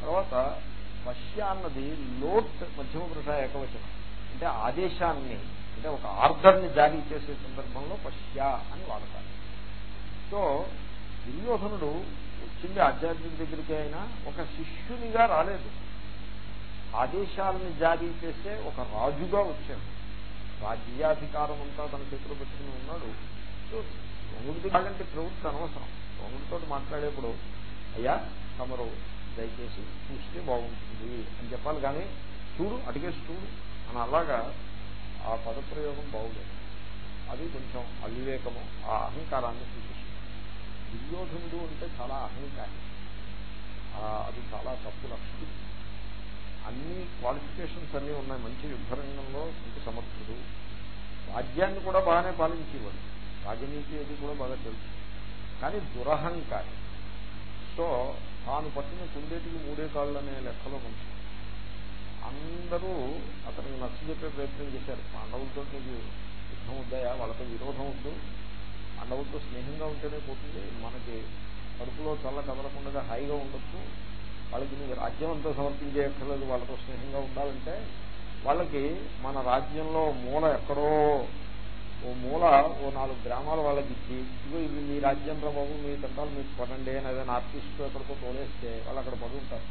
తర్వాత పశ్య అన్నది లోట్ మధ్యమ పురుష ఏకవచనం. అంటే ఆదేశాన్ని అంటే ఒక ఆర్డర్ని జారీ చేసే సందర్భంలో పశ్య అని వాడతారు. సో దుర్యోధనుడు వచ్చింది ఆచార్యుడి దగ్గరికి అయినా ఒక శిష్యునిగా రాలేదు. ఆదేశాలను జారీ చేసే ఒక రాజుగా వచ్చాడు. రాజ్యాధికారం అంతా తన చేతిలో పెట్టుకుని ఉన్నాడు. సో ద్రోణుడికి కాదంటే ప్రవృత్తి అనవసరం. ద్రోణుడితో మాట్లాడేప్పుడు అయ్యా తమరు దయచేసి చూస్తే బాగుంటుంది అని చెప్పాలి. కానీ చూడు అడిగేసి చూడు అని అలాగా ఆ పదప్రయోగం బాగులేదు. అది కొంచెం అవివేకము ఆ అహంకారాన్ని సూచిస్తుంది. దుర్యోధనుడు అంటే చాలా అహంకారం. అది చాలా తప్పు లక్షణం. అన్ని క్వాలిఫికేషన్స్ అన్నీ ఉన్నాయి. మంచి యుద్ధరంగంలో మంచి సమర్థుడు. రాజ్యాన్ని కూడా బాగానే పాలించేవాడు. రాజనీతి అది కూడా బాగా తెలుసు. కానీ దురహంకారి. సో తాను పట్టిన కుండేటికి మూడే కాళ్ళు అనే లెక్కలో కొంచెం అందరూ అతనికి నచ్చ చెప్పే ప్రయత్నం చేశారు. పాండవులతో నీకు యుద్ధం వద్దాయా? వాళ్ళతో విరోధం వద్దు. పాండవులతో స్నేహంగా ఉంటేనే పోతుంది. మనకి కడుపులో చల్ల కదలకుండా హాయిగా ఉండొచ్చు. వాళ్ళకి నువ్వు రాజ్యం అంతా సమర్పించేయక్కర్లేదు వాళ్ళతో స్నేహంగా ఉండాలంటే వాళ్ళకి మన రాజ్యంలో మూల ఎక్కడో ఓ మూల ఓ నాలుగు గ్రామాలు వాళ్ళకి ఇచ్చి ఇదిగో ఇవి మీ రాజ్యం రా బాబు మీ తంటాలు మీకు పడండి అని ఏదైనా ఆర్టిస్ట్ ఎక్కడికో తోలేస్తే వాళ్ళు అక్కడ పడుంటారు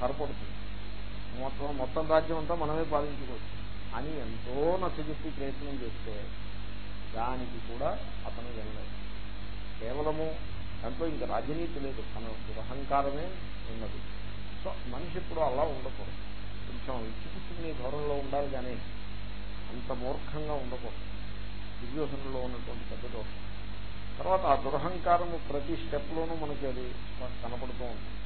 సరిపడుతుంది. మొత్తం మొత్తం రాజ్యం అంతా మనమే పాలించుకోవచ్చు. అని ఎంతో నచ్చజెప్పి ప్రయత్నం చేస్తే దానికి కూడా అతను వెళ్ళలేదు. కేవలము దాంట్లో ఇంకా రాజనీతి లేదు. తన దురహంకారమే ఉన్నది. సో మనిషి ఇప్పుడు అలా ఉండకూడదు. కొంచెం ఇచ్చిపుచ్చుకునే ధోరణిలో ఉండాలి కానీ అంత మూర్ఖంగా ఉండకూడదు. దుర్యోధనలో ఉన్నటువంటి పెద్ద దోషం. తర్వాత ఆ దురహంకారము ప్రతి స్టెప్లోనూ మనకి అది కనపడుతూ ఉంటుంది.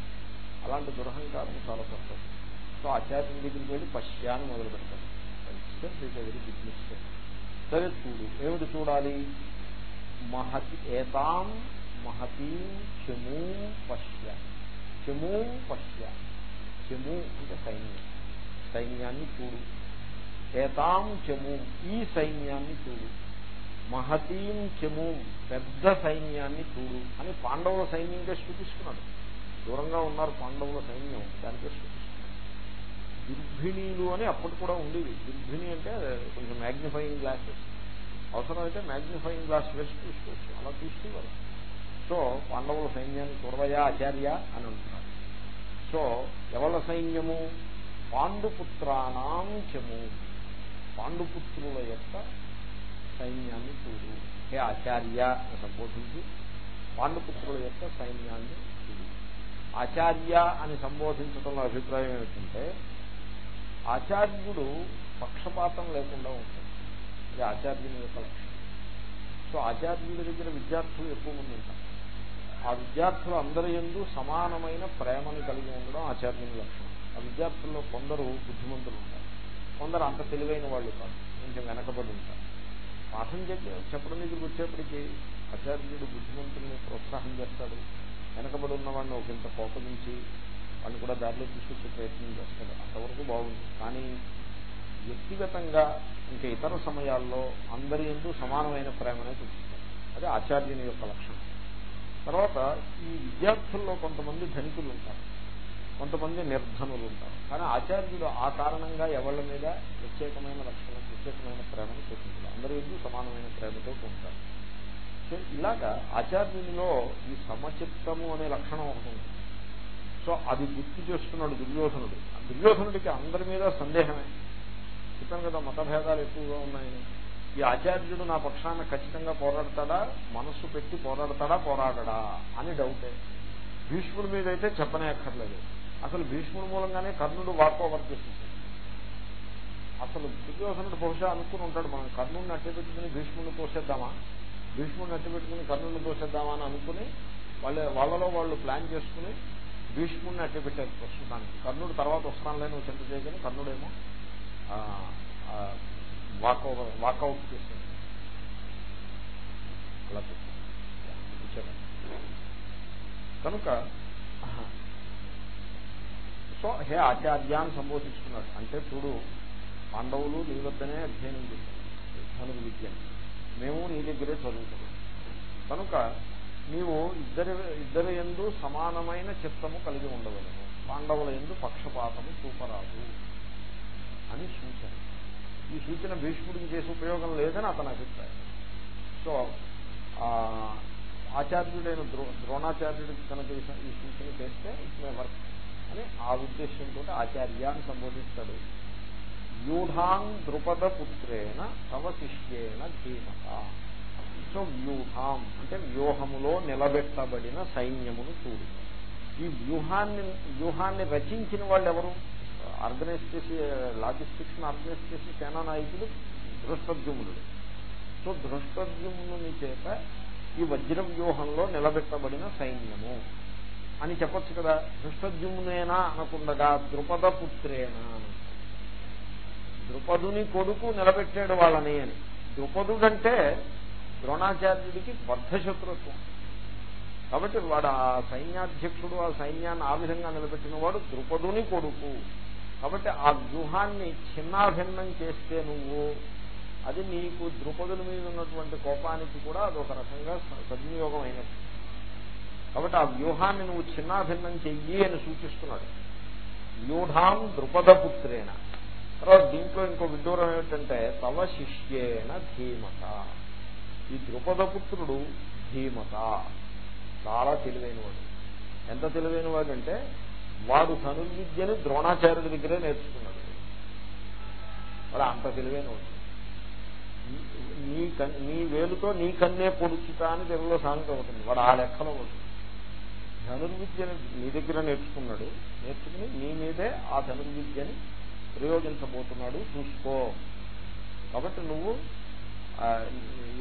అలాంటి దురహంకారం చాలా తప్పదు సో ఆచార్యం దగ్గరికి వెళ్ళి పశ్చాన్ని మొదలు పెడతారు. సరే చూడు. ఏమిటి చూడాలి? మహతి ఏతాం మహతీం చెము పశ్య చెము పశ్య చెము అంటే సైన్యం సైన్యాన్ని చూడు ఏతాం చెము ఈ సైన్యాన్ని చూడు మహతీం చెము పెద్ద సైన్యాన్ని చూడు అని పాండవుల సైన్యంగా చూపిస్తున్నాడు దూరంగా ఉన్నారు పాండవుల సైన్యం దానికే చూపిస్తున్నాడు దుర్భిణీలు అని అప్పటి కూడా ఉండేవి దుర్భిణి అంటే కొంచెం మ్యాగ్నిఫైయింగ్ గ్లాసెస్ అవసరమైతే మ్యాగ్నిఫైయింగ్ గ్లాస్ వేసి చూసుకోవచ్చు అలా చూసేవారు సో పాండవుల సైన్యాన్ని చూడవయా ఆచార్య అని అంటున్నారు. సో ఎవల సైన్యము? పాండుపుత్రానాం చెము. పాండుపుత్రుల యొక్క సైన్యాన్ని చూడు. హే ఆచార్య అని సంబోధించి పాండుపుత్రుల యొక్క సైన్యాన్ని చూడు. ఆచార్య అని సంబోధించడంలో అభిప్రాయం ఏమిటంటే ఆచార్యుడు పక్షపాతం లేకుండా ఉంటుంది ఇది ఆచార్యుని యొక్క లక్ష్యం. సో ఆచార్యుడి దగ్గర విద్యార్థులు ఎక్కువ మంది ఉంటారు. ఆ విద్యార్థులు అందరి ఎందు సమానమైన ప్రేమను కలిగి ఉండడం ఆచార్యుని లక్షణం. ఆ విద్యార్థుల్లో కొందరు బుద్ధిమంతులు ఉంటారు. కొందరు అంత తెలివైన వాళ్ళు కాదు. కొంచెం వెనకబడి ఉంటారు. పాఠం చెప్పి చెప్పడం దగ్గరికి వచ్చేప్పటికీ ఆచార్యుడు బుద్ధిమంతుల్ని ప్రోత్సాహం చేస్తాడు. వెనకబడి ఉన్న వాడిని ఒకంత కోపగించి వాడిని కూడా దారిలో తీసుకొచ్చే ప్రయత్నం చేస్తాడు. అంతవరకు బాగుంది. కానీ వ్యక్తిగతంగా ఇంకా ఇతర సమయాల్లో అందరి ఎందు సమానమైన ప్రేమనే చూపిస్తారు అది ఆచార్యుని యొక్క లక్షణం. తర్వాత ఈ విద్యార్థుల్లో కొంతమంది ధనికులు ఉంటారు. కొంతమంది నిర్ధనులు ఉంటారు. కానీ ఆచార్యుడు ఆ కారణంగా ఎవరి మీద ప్రత్యేకమైన లక్షణం ప్రత్యేకమైన ప్రేమను చూపించారు. అందరి ఎందుకు సమానమైన ప్రేమతో ఉంటారు? సో ఇలాగా ఆచార్యునిలో ఈ సమచిత్తము అనే లక్షణం ఒకటి ఉంది. సో అది గుర్తు చేస్తున్నాడు దుర్యోధనుడు. దుర్యోధనుడికి అందరి మీద సందేహమే. చెప్పాను కదా మతభేదాలు ఎక్కువగా ఉన్నాయని. ఈ ఆచార్యుడు నా పక్షాన ఖచ్చితంగా పోరాడతాడా? మనస్సు పెట్టి పోరాడతాడా? పోరాడడా? అని డౌటే భీష్ముడి మీద అయితే చెప్పనే అక్కర్లేదు అసలు భీష్ముడి మూలంగానే కర్ణుడు వాక్ ఓవర్ చేసేసాడు అసలు దుర్యోధనుడు బహుశా అనుకుని ఉంటాడు మనం కర్ణుడిని అట్టి పెట్టుకుని భీష్ముడిని తోసేద్దామా భీష్ముడిని అట్టి పెట్టుకుని కర్ణుడిని తోసేద్దామా అని అనుకుని వాళ్ళ వాళ్ళలో వాళ్ళు ప్లాన్ చేసుకుని భీష్ముడిని అట్టి పెట్టారు ప్రస్తుతానికి. కర్ణుడు తర్వాత వస్తానులేని చింత చేయగానే కర్ణుడేమో వాక్ వాకౌట్ చేశాడు అలా కనుక సో హే ఆచార్యాన్ని సంబోధిస్తున్నాడు అంటే చూడు పాండవులు నీ వద్దనే అధ్యయనం చేశారు. ధనుడు విద్య. మేము నీ దగ్గరే చదువుతున్నాం కనుక నీవు ఇద్దరి ఇద్దరి ఎందు సమానమైన చిత్తము కలిగి ఉండగలను పాండవుల ఎందు పక్షపాతము చూపరాదు అని సూచన. ఈ సూచన భీష్ముడికి చేసే ఉపయోగం లేదని అతను అభిప్రాయం. సో ఆచార్యుడైన ద్రో ద్రోణాచార్యుడికి కనుక ఈ సూచన చేస్తే ఇట్ మే వర్క్ అని ఆ ఉద్దేశంతో ఆచార్యాన్ని సంబోధిస్తాడు. వ్యూఢాన్ ద్రుపద పుత్రేణ తవ శిష్యేణ ధీమత. సో వ్యూహాం అంటే వ్యూహములో నిలబెట్టబడిన సైన్యమును చూడు. ఈ వ్యూహాన్ని వ్యూహాన్ని రచించిన వాళ్ళు ఎవరు ఆర్గనైజ్ చేసి లాజిస్టిక్స్ ఆర్గనైజ్ చేసి సేనా నాయకులు దృష్టద్యుమునుడు సో దృష్టద్యుముని చేత ఈ వజ్ర వ్యూహంలో నిలబెట్టబడిన సైన్యము అని చెప్పొచ్చు కదా. దృష్టద్యుమునేనా అనకుండగా ద్రుపద పుత్రేనా ద్రుపదుని కొడుకు నిలబెట్టాడు వాళ్ళని అని. ద్రుపదుడంటే ద్రోణాచార్యుడికి బద్ధశత్రుత్వం. కాబట్టి వాడు ఆ సైన్యాధ్యక్షుడు ఆ సైన్యాన్ని ఆ విధంగా నిలబెట్టిన వాడు ద్రుపదుని కొడుకు. కాబట్టి ఆ వ్యూహాన్ని చిన్నాభిన్నం చేస్తే నువ్వు అది నీకు ద్రుపదుల మీద ఉన్నటువంటి కోపానికి కూడా అదొక రకంగా సద్వినియోగం అయినట్టు కాబట్టి ఆ వ్యూహాన్ని నువ్వు చిన్నాభిన్నం చెయ్యి అని సూచిస్తున్నాడు. వ్యూఢాం ద్రుపద పుత్రేణ తర్వాత దీంట్లో ఇంకో విడ్డూరం ఏమిటంటే తవ శిష్యేణ ధీమత. ఈ ద్రుపదపుత్రుడు ధీమత. చాలా తెలివైనవాడు. ఎంత తెలివైనవాడు అంటే వాడు ధనుర్విద్యని ద్రోణాచార్యుడి దగ్గరే నేర్చుకున్నాడు. వాడు అంత తెలివైన నీ నీ వేలుతో నీ కన్నే పొడుచుతా అని తెలుగులో సాంగం అవుతుంది వాడు ఆ లెక్కలో ఉంటుంది. ధనుర్విద్యని నీ దగ్గర నేర్చుకున్నాడు. నేర్చుకుని నీ మీదే ఆ ధనుర్విద్యని ప్రయోగించబోతున్నాడు. చూసుకో. కాబట్టి నువ్వు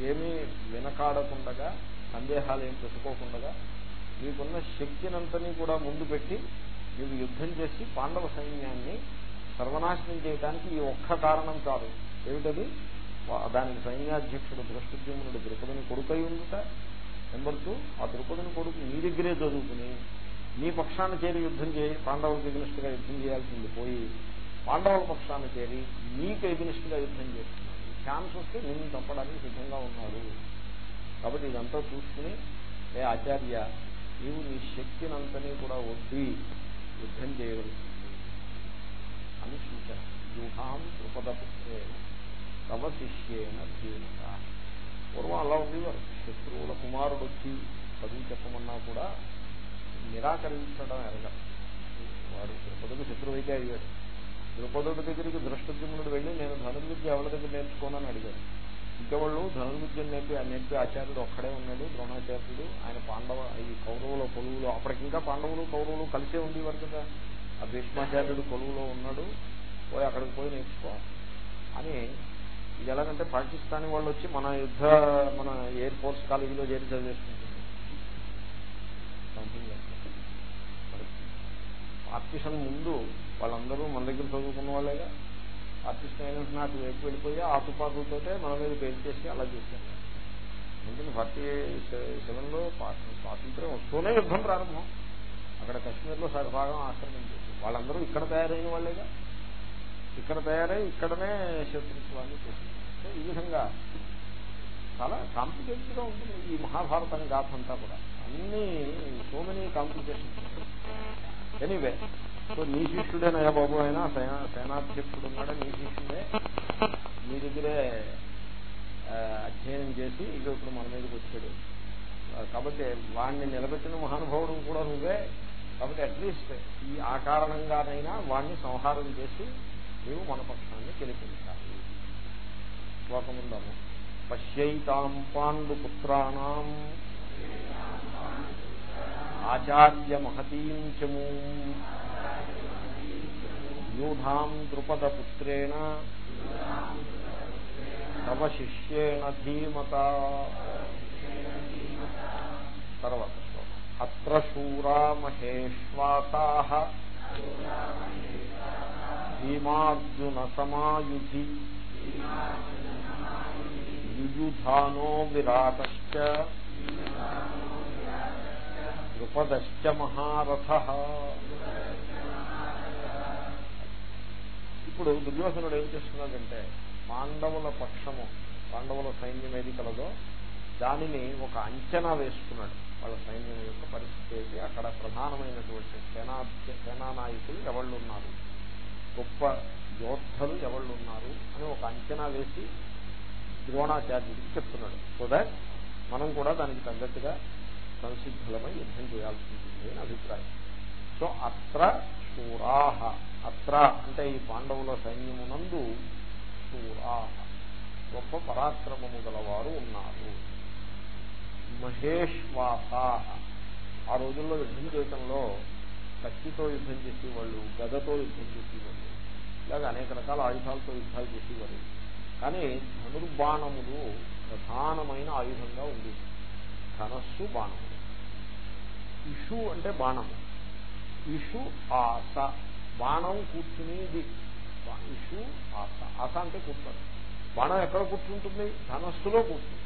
ఏమీ వెనకాడకుండగా సందేహాలు ఏం పెట్టుకోకుండా నీకున్న శక్తినంతని కూడా ముందు పెట్టి నువ్వు యుద్ధం చేసి పాండవ సైన్యాన్ని సర్వనాశనం చేయడానికి ఈ ఒక్క కారణం కాదు. ఏమిటది? దానికి సైన్యాధ్యక్షుడు దృష్టద్యుమ్నుడు ద్రుపదిని కొడుకై ఉందిట నెంబర్ టూ ఆ ద్రుపదిని కొడుకు నీ దగ్గరే చదువుకుని నీ పక్షాన్ని చేరి యుద్ధం చేయి పాండవులకు ఎగ్నిస్ట్గా యుద్ధం చేయాల్సింది పోయి పాండవుల పక్షాన్ని చేరి నీకు ఎగ్నిస్ట్గా యుద్ధం చేస్తున్నాడు. ఛాన్స్ వస్తే నిన్ను చంపడానికి సిద్ధంగా ఉన్నాడు. కాబట్టి ఇదంతా చూసుకుని ఏ ఆచార్య నీవు నీ శక్తినంతని కూడా వడ్డీ యుద్ధం చేయగలుగుతుంది అని సూచన వ్యూహాం ద్రుపదపుత్రే తవ శిష్యేన ధీమత పూర్వం అలా ఉండేవారు. శత్రువుల కుమారుడు వచ్చి చదువు చెప్పమన్నా కూడా నిరాకరించడం ఎరగదు వాడు ద్రుపదుడు శత్రువైతే అయితే అడిగాడు ద్రుపదుడి దగ్గరికి దృష్టద్యుమ్నుడు వెళ్ళి నేను ధనుర్విద్య ఎవరి దగ్గర నేర్చుకోనని అడిగాడు. ఇంకెవాళ్ళు ధనుర్విద్యం నేర్పి నేర్పి ఆచార్యుడు ఒక్కడే ఉన్నాడు ద్రోణాచార్యుడు. ఆయన పాండవ ఈ కౌరవుల కొలువులు అప్పటికింకా పాండవులు కౌరవులు కలిసే ఉండేవారు కదా. ఆ భీష్మాచార్యుడు కొలువులో ఉన్నాడు. పోయి అక్కడికి పోయి నేర్చుకో అని. ఇది ఎలాగంటే పాకిస్తానీ వాళ్ళు వచ్చి మన యుద్ధ మన ఎయిర్ ఫోర్స్ కాలేజీలో చేరి చదివేసుకుంటుంది పార్టీషన్ ముందు వాళ్ళందరూ మన దగ్గర చదువుకున్న వాళ్ళేగా. ఆర్టిస్ట్ అయిన నాకు వైపు వెళ్ళిపోయి ఆ తుపాకులతోటే మన మీద పేరు చేసి అలా చేశారు. ఎందుకంటే ఫార్టీ సెవెన్లో స్వాతంత్ర్యం వస్తూనే యుద్ధం ప్రారంభం. అక్కడ కశ్మీర్లో సగభాగం ఆక్రమించేసి వాళ్ళందరూ ఇక్కడ తయారైన వాళ్ళేగా. ఇక్కడ తయారై ఇక్కడనే శత్రుత్వాన్ని చేసింది సో ఈ విధంగా చాలా కాంప్లికేటెడ్గా ఉంటుంది ఈ మహాభారతాన్ని గాథ అంతా కూడా. అన్ని so many complications anyway so నీ శిష్యుడేనయ్యా బాబు ఆయన సేనా సేనాధ్యక్షుడు ఉన్నాడు నీ శిష్యుడే. నీ దగ్గరే అధ్యయనం చేసి ఇక ఇప్పుడు మన మీదకి వచ్చాడు. కాబట్టి వాడిని నిలబెట్టిన మహానుభావుడు కూడా నువ్వే. కాబట్టి అట్లీస్ట్ ఈ ఆ కారణంగానైనా వాడిని సంహారం చేసి నీవు మన పక్షాన్ని గెలిపించాలి. శ్లోకముందాము. పశ్యైతాం పాండుపుత్రాణం ఆచార్య మహతీం చము యూఢాం ద్రుపదపుత్రేణ తవ శిష్యేణ ధీమత. తర్వాత అత్ర శూరా మహేశ్వాసా. భీమార్జున సమాయుధి. యుయుధానో విరాటశ్చ. ద్రుపదశ్చ మహారథ. ఇప్పుడు దుర్యోధనుడు ఏం చేస్తున్నాడంటే పాండవుల పక్షము పాండవుల సైన్యం ఏది కలదో దానిని ఒక అంచనా వేసుకున్నాడు. వాళ్ళ సైన్యం యొక్క పరిస్థితి ఏంటి? అక్కడ ప్రధానమైనటువంటి సేనా సేనానాయకులు ఎవళ్ళు ఉన్నారు గొప్ప యోద్ధలు ఎవళ్ళు ఉన్నారు అని ఒక అంచనా వేసి ద్రోణాచార్యుడికి చెప్తున్నాడు. సో దాట్ మనం కూడా దానికి తగ్గట్టుగా సంసిద్ధులమై యుద్ధం చేయాల్సి ఉంటుంది అని అభిప్రాయం. సో అత్ర శూరాహ. అత్ర అంటే ఈ పాండవుల సైన్యమునందు శూరా గొప్ప పరాక్రమము గలవారు ఉన్నారు. మహేష్వాసాహ ఆ రోజుల్లో యుద్ధం చేయటంలో కత్తితో యుద్ధం చేసేవాళ్ళు గదతో యుద్ధం చేసేవాళ్ళు ఇలాగ అనేక రకాల ఆయుధాలతో యుద్ధాలు చేసేవారు. కానీ ధనుర్బాణములు ప్రధానమైన ఆయుధంగా ఉంది ధనస్సు బాణములు. ఇషు అంటే బాణము. ఇషు ఆస. బాణం కూర్చునేది. ఇషు ఆశ. ఆశ అంటే కూర్చోదు బాణం ఎక్కడ కూర్చుంటుంది? ధనస్సులో కూర్చుంటుంది.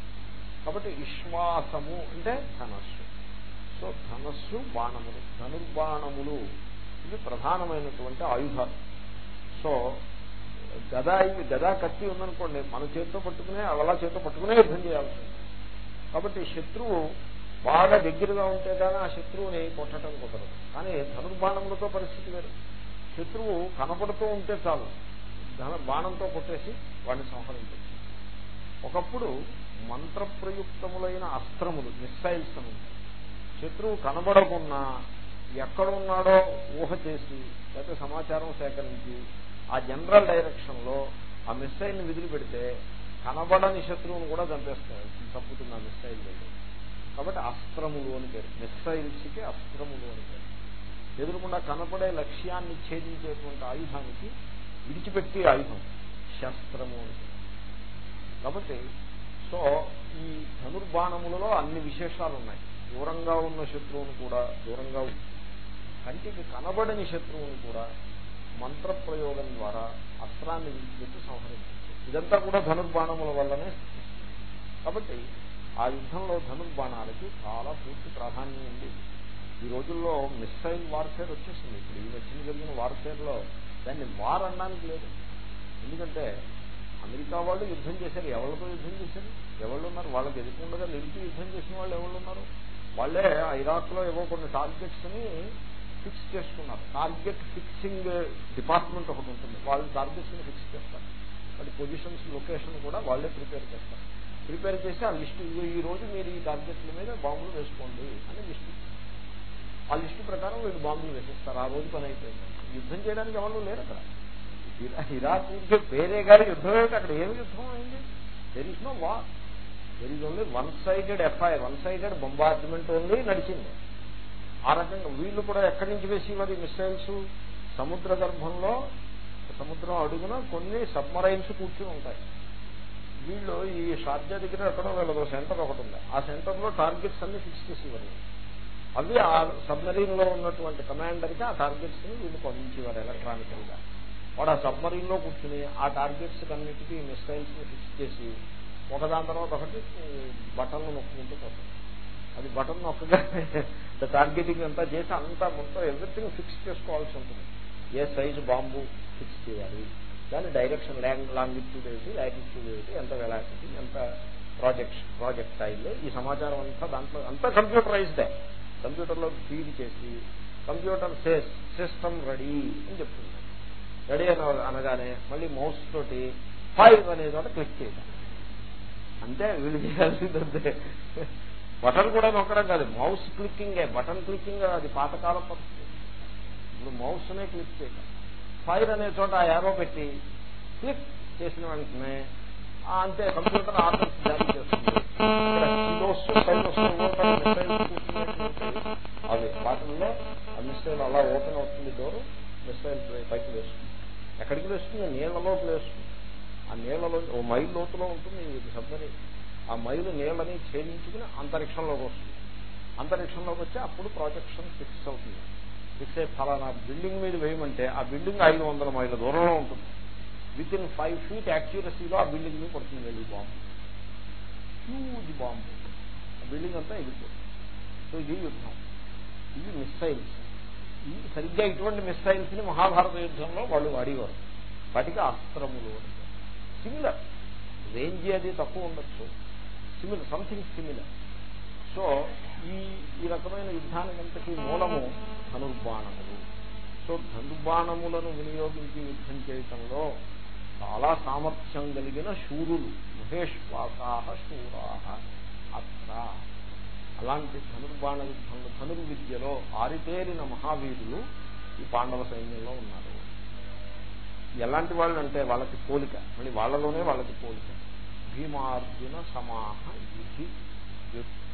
కాబట్టి విశ్వాసము అంటే ధనస్సు. సో ధనస్సు బాణములు ధనుర్బాణములు. ఇవి ప్రధానమైనటువంటి ఆయుధాలు. సో గదా ఇవి గదా కత్తి ఉందనుకోండి మన చేతితో పట్టుకునే అలా చేతితో పట్టుకునే యుద్ధం చేయాల్సి ఉంటుంది. కాబట్టి శత్రువు బాగా దగ్గరగా ఉంటే కానీ ఆ శత్రువుని కొట్టడం కుదరదు. కానీ ధనుర్బాణములతో పరిస్థితి వేరు. శత్రువు కనపడుతూ ఉంటే చాలు. ధన బాణంతో కొట్టేసి వాడిని సంహరించచ్చు. ఒకప్పుడు మంత్రప్రయుక్తములైన అస్త్రములు మిస్సైల్స్ అని శత్రువు కనబడకున్నా ఎక్కడున్నాడో ఊహ చేసి లేకపోతే సమాచారం సేకరించి ఆ జనరల్ డైరెక్షన్లో ఆ మిస్సైల్ని విధులు పెడితే కనబడని శత్రువును కూడా చంపేస్తారు. తప్పుతుంది ఆ మిస్సైల్ కాబట్టి అస్త్రములు అని పేరు. మిస్సైల్స్కి అస్త్రములు అని పేరు. ఎదురుకుండా కనపడే లక్ష్యాన్ని ఛేదించేటువంటి ఆయుధానికి విడిచిపెట్టే ఆయుధం శస్త్రము కాబట్టి సో ఈ ధనుర్బాణములలో అన్ని విశేషాలు ఉన్నాయి. దూరంగా ఉన్న శత్రువును కూడా దూరంగా కంటికి కనబడని శత్రువును కూడా మంత్ర ప్రయోగం ద్వారా అస్త్రాన్ని విడిచిపెట్టి సంహరించవచ్చు. ఇదంతా కూడా ధనుర్బాణముల వల్లనే కాబట్టి ఆ యుద్ధంలో ధనుర్బాణాలకి చాలా పూర్తి ప్రాధాన్యం ఉంది. ఈ రోజుల్లో మిస్సైల్ వార్ఫేర్ వచ్చేసింది. ఇప్పుడు ఈ మధ్యన జరిగిన వార్ఫేర్లో దాన్ని వార్ అనడానికి లేదు. ఎందుకంటే అమెరికా వాళ్ళు యుద్ధం చేశారు. ఎవరితో యుద్ధం చేశారు? ఎవరు ఉన్నారు? వాళ్ళకి ఎదుర్కొండగా నిలిపి యుద్ధం చేసిన వాళ్ళు ఎవరు ఉన్నారు? వాళ్ళే ఇరాక్లో ఏవో కొన్ని టార్గెట్స్ని ఫిక్స్ చేసుకున్నారు. టార్గెట్ ఫిక్సింగ్ డిపార్ట్మెంట్ ఒకటి ఉంటుంది. వాళ్ళు టార్గెట్స్ని ఫిక్స్ చేస్తారు. వాటి పొజిషన్స్ లొకేషన్ కూడా వాళ్ళే ప్రిపేర్ చేస్తారు. ప్రిపేర్ చేసి ఆ లిస్టు ఈ రోజు మీరు ఈ టార్గెట్ల మీద బాంబులు వేసుకోండి అని లిస్టు ఆ లిస్టు ప్రకారం వీళ్ళు బాంబులు వేసేస్తారు. ఆ రోజు పని అయిపోయింది. యుద్ధం చేయడానికి ఎవరు లేరు అక్కడ. ఇరాక్ ఊరికే పేరే గారి యుద్ధం ఏమిటి? అక్కడ ఏమి యుద్ధం అయింది? There is no war there is only one sided FIR one sided bombardment only నడిచింది. ఆ రకంగా వీళ్ళు కూడా ఎక్కడి నుంచి వేసేవారు ఈ మిసైల్స్ సముద్ర గర్భంలో సముద్రం అడుగున కొన్ని సబ్మరైన్స్ కూర్చుని ఉంటాయి. వీళ్ళు ఈ షార్జా దగ్గర ఎక్కడో వీళ్ళదో సెంటర్ ఒకటి ఉంది. ఆ సెంటర్లో టార్గెట్స్ అన్ని ఫిక్స్ చేసేవారు. అవి ఆ సబ్మరీన్లో ఉన్నటువంటి కమాండర్కి ఆ టార్గెట్స్ని వీళ్ళు పంపించేవారు ఎలక్ట్రానికల్గా వాడు ఆ సబ్మరీన్లో కూర్చుని ఆ టార్గెట్స్ కన్నిటికీ మిసైల్స్ని ఫిక్స్ చేసి ఒకదాని తర్వాత ఒకటి బటన్లు నొక్కుంటూ పోతుంది అది బటన్ నొక్కగా టార్గెటింగ్ అంతా చేసి అంతా మొత్తం ఎవ్రీథింగ్ ఫిక్స్ చేసుకోవాల్సి ఉంటుంది. ఏ సైజు బాంబు ఫిక్స్ చేయాలి? దాని డైరెక్షన్ లాంగ్ లాంగిట్యూడ్ ఏంటి లాటిట్యూడ్ ఏంటి ఎంత వెలాసిటీ ఎంత ప్రాజెక్ట్ ప్రాజెక్ట్ టైల్లో ఈ సమాచారం అంతా దాంట్లో అంతా కంప్యూటరైజ్డే. కంప్యూటర్లో ఫీడ్ చేసి కంప్యూటర్ సేస్ సిస్టమ్ రెడీ అని చెప్తుంది రెడీ అనగానే మళ్ళీ మౌస్ తోటి ఫైవ్ అనే చోట క్లిక్ చేయడం అంతే వీళ్ళు చేయాల్సిందంతే బటన్ కూడా నొక్కడం కాదు మౌస్ క్లిక్కింగే బటన్ క్లిక్కింగ్ అది పాతకాలం పరిస్థితి ఇప్పుడు మౌస్నే క్లిక్ చేయడం ఫైర్ అనే చోట ఆ యారో పెట్టి క్లిక్ చేసిన వెంటనే అంటే కంప్యూటర్ ఆర్డర్స్ జారీ చేస్తుంది అవి వాటిల్లో ఆ మిస్సైల్ అలా ఓపెన్ అవుతుంది డోర్ మిస్సైల్ పైకి వేస్తుంది ఎక్కడికి వేస్తుంది నీళ్ళలోకి వేస్తుంది ఆ నీళ్ళలో ఓ మైల్ లోతులో ఉంటుంది ఇది ఆ మైలు నీళ్ళని ఛేదించుకుని అంతరిక్షంలోకి వస్తుంది. అంతరిక్షంలోకి వచ్చి అప్పుడు ప్రాజెక్షన్ ఫిక్స్ అవుతుంది. ఫిక్స్ అయ్యి ఫలానా బిల్డింగ్ మీద వేయమంటే ఆ బిల్డింగ్ ఐదు వందల మైళ్ళ దూరంలో ఉంటుంది. విత్ ఇన్ ఫైవ్ ఫీట్ యాక్యురసీలో ఆ బిల్డింగ్ మీద పడుతుంది వెళ్ళి బాంబు హ్యూజ్ బాంబు ఆ బిల్డింగ్ అంతా ఎగిరిపోతుంది. సో ఇది యుద్ధం. ఇవి మిస్సైల్స్ ఈ సరిగ్గా ఇటువంటి మిస్సైల్స్ని మహాభారత యుద్ధంలో వాళ్ళు వాడేవారు. వాటికి అస్త్రములు సిమిలర్ రేంజ్ అది తక్కువ ఉండొచ్చు. సిమిలర్ సంథింగ్ సిమిలర్ సో ఈ ఈ రకమైన యుద్ధానికంతటి మూలము ధనుర్బాణములు. సో ధనుర్బాణములను వినియోగించి యుద్ధం చేయటంలో చాలా సామర్థ్యం కలిగిన శూరులు. మహేశ్వాసాహ శూరాహ అత్ర. అలాంటి ధనుర్బాణ యుద్ధంలో ధనుర్విద్యలో ఆరితేరిన మహావీరులు ఈ పాండవ సైన్యంలో ఉన్నారు. ఎలాంటి వాళ్ళు అంటే వాళ్ళకి పోలిక మళ్ళీ వాళ్ళలోనే వాళ్ళకి పోలిక. భీమార్జున సమాహ యుధి యుద్ధ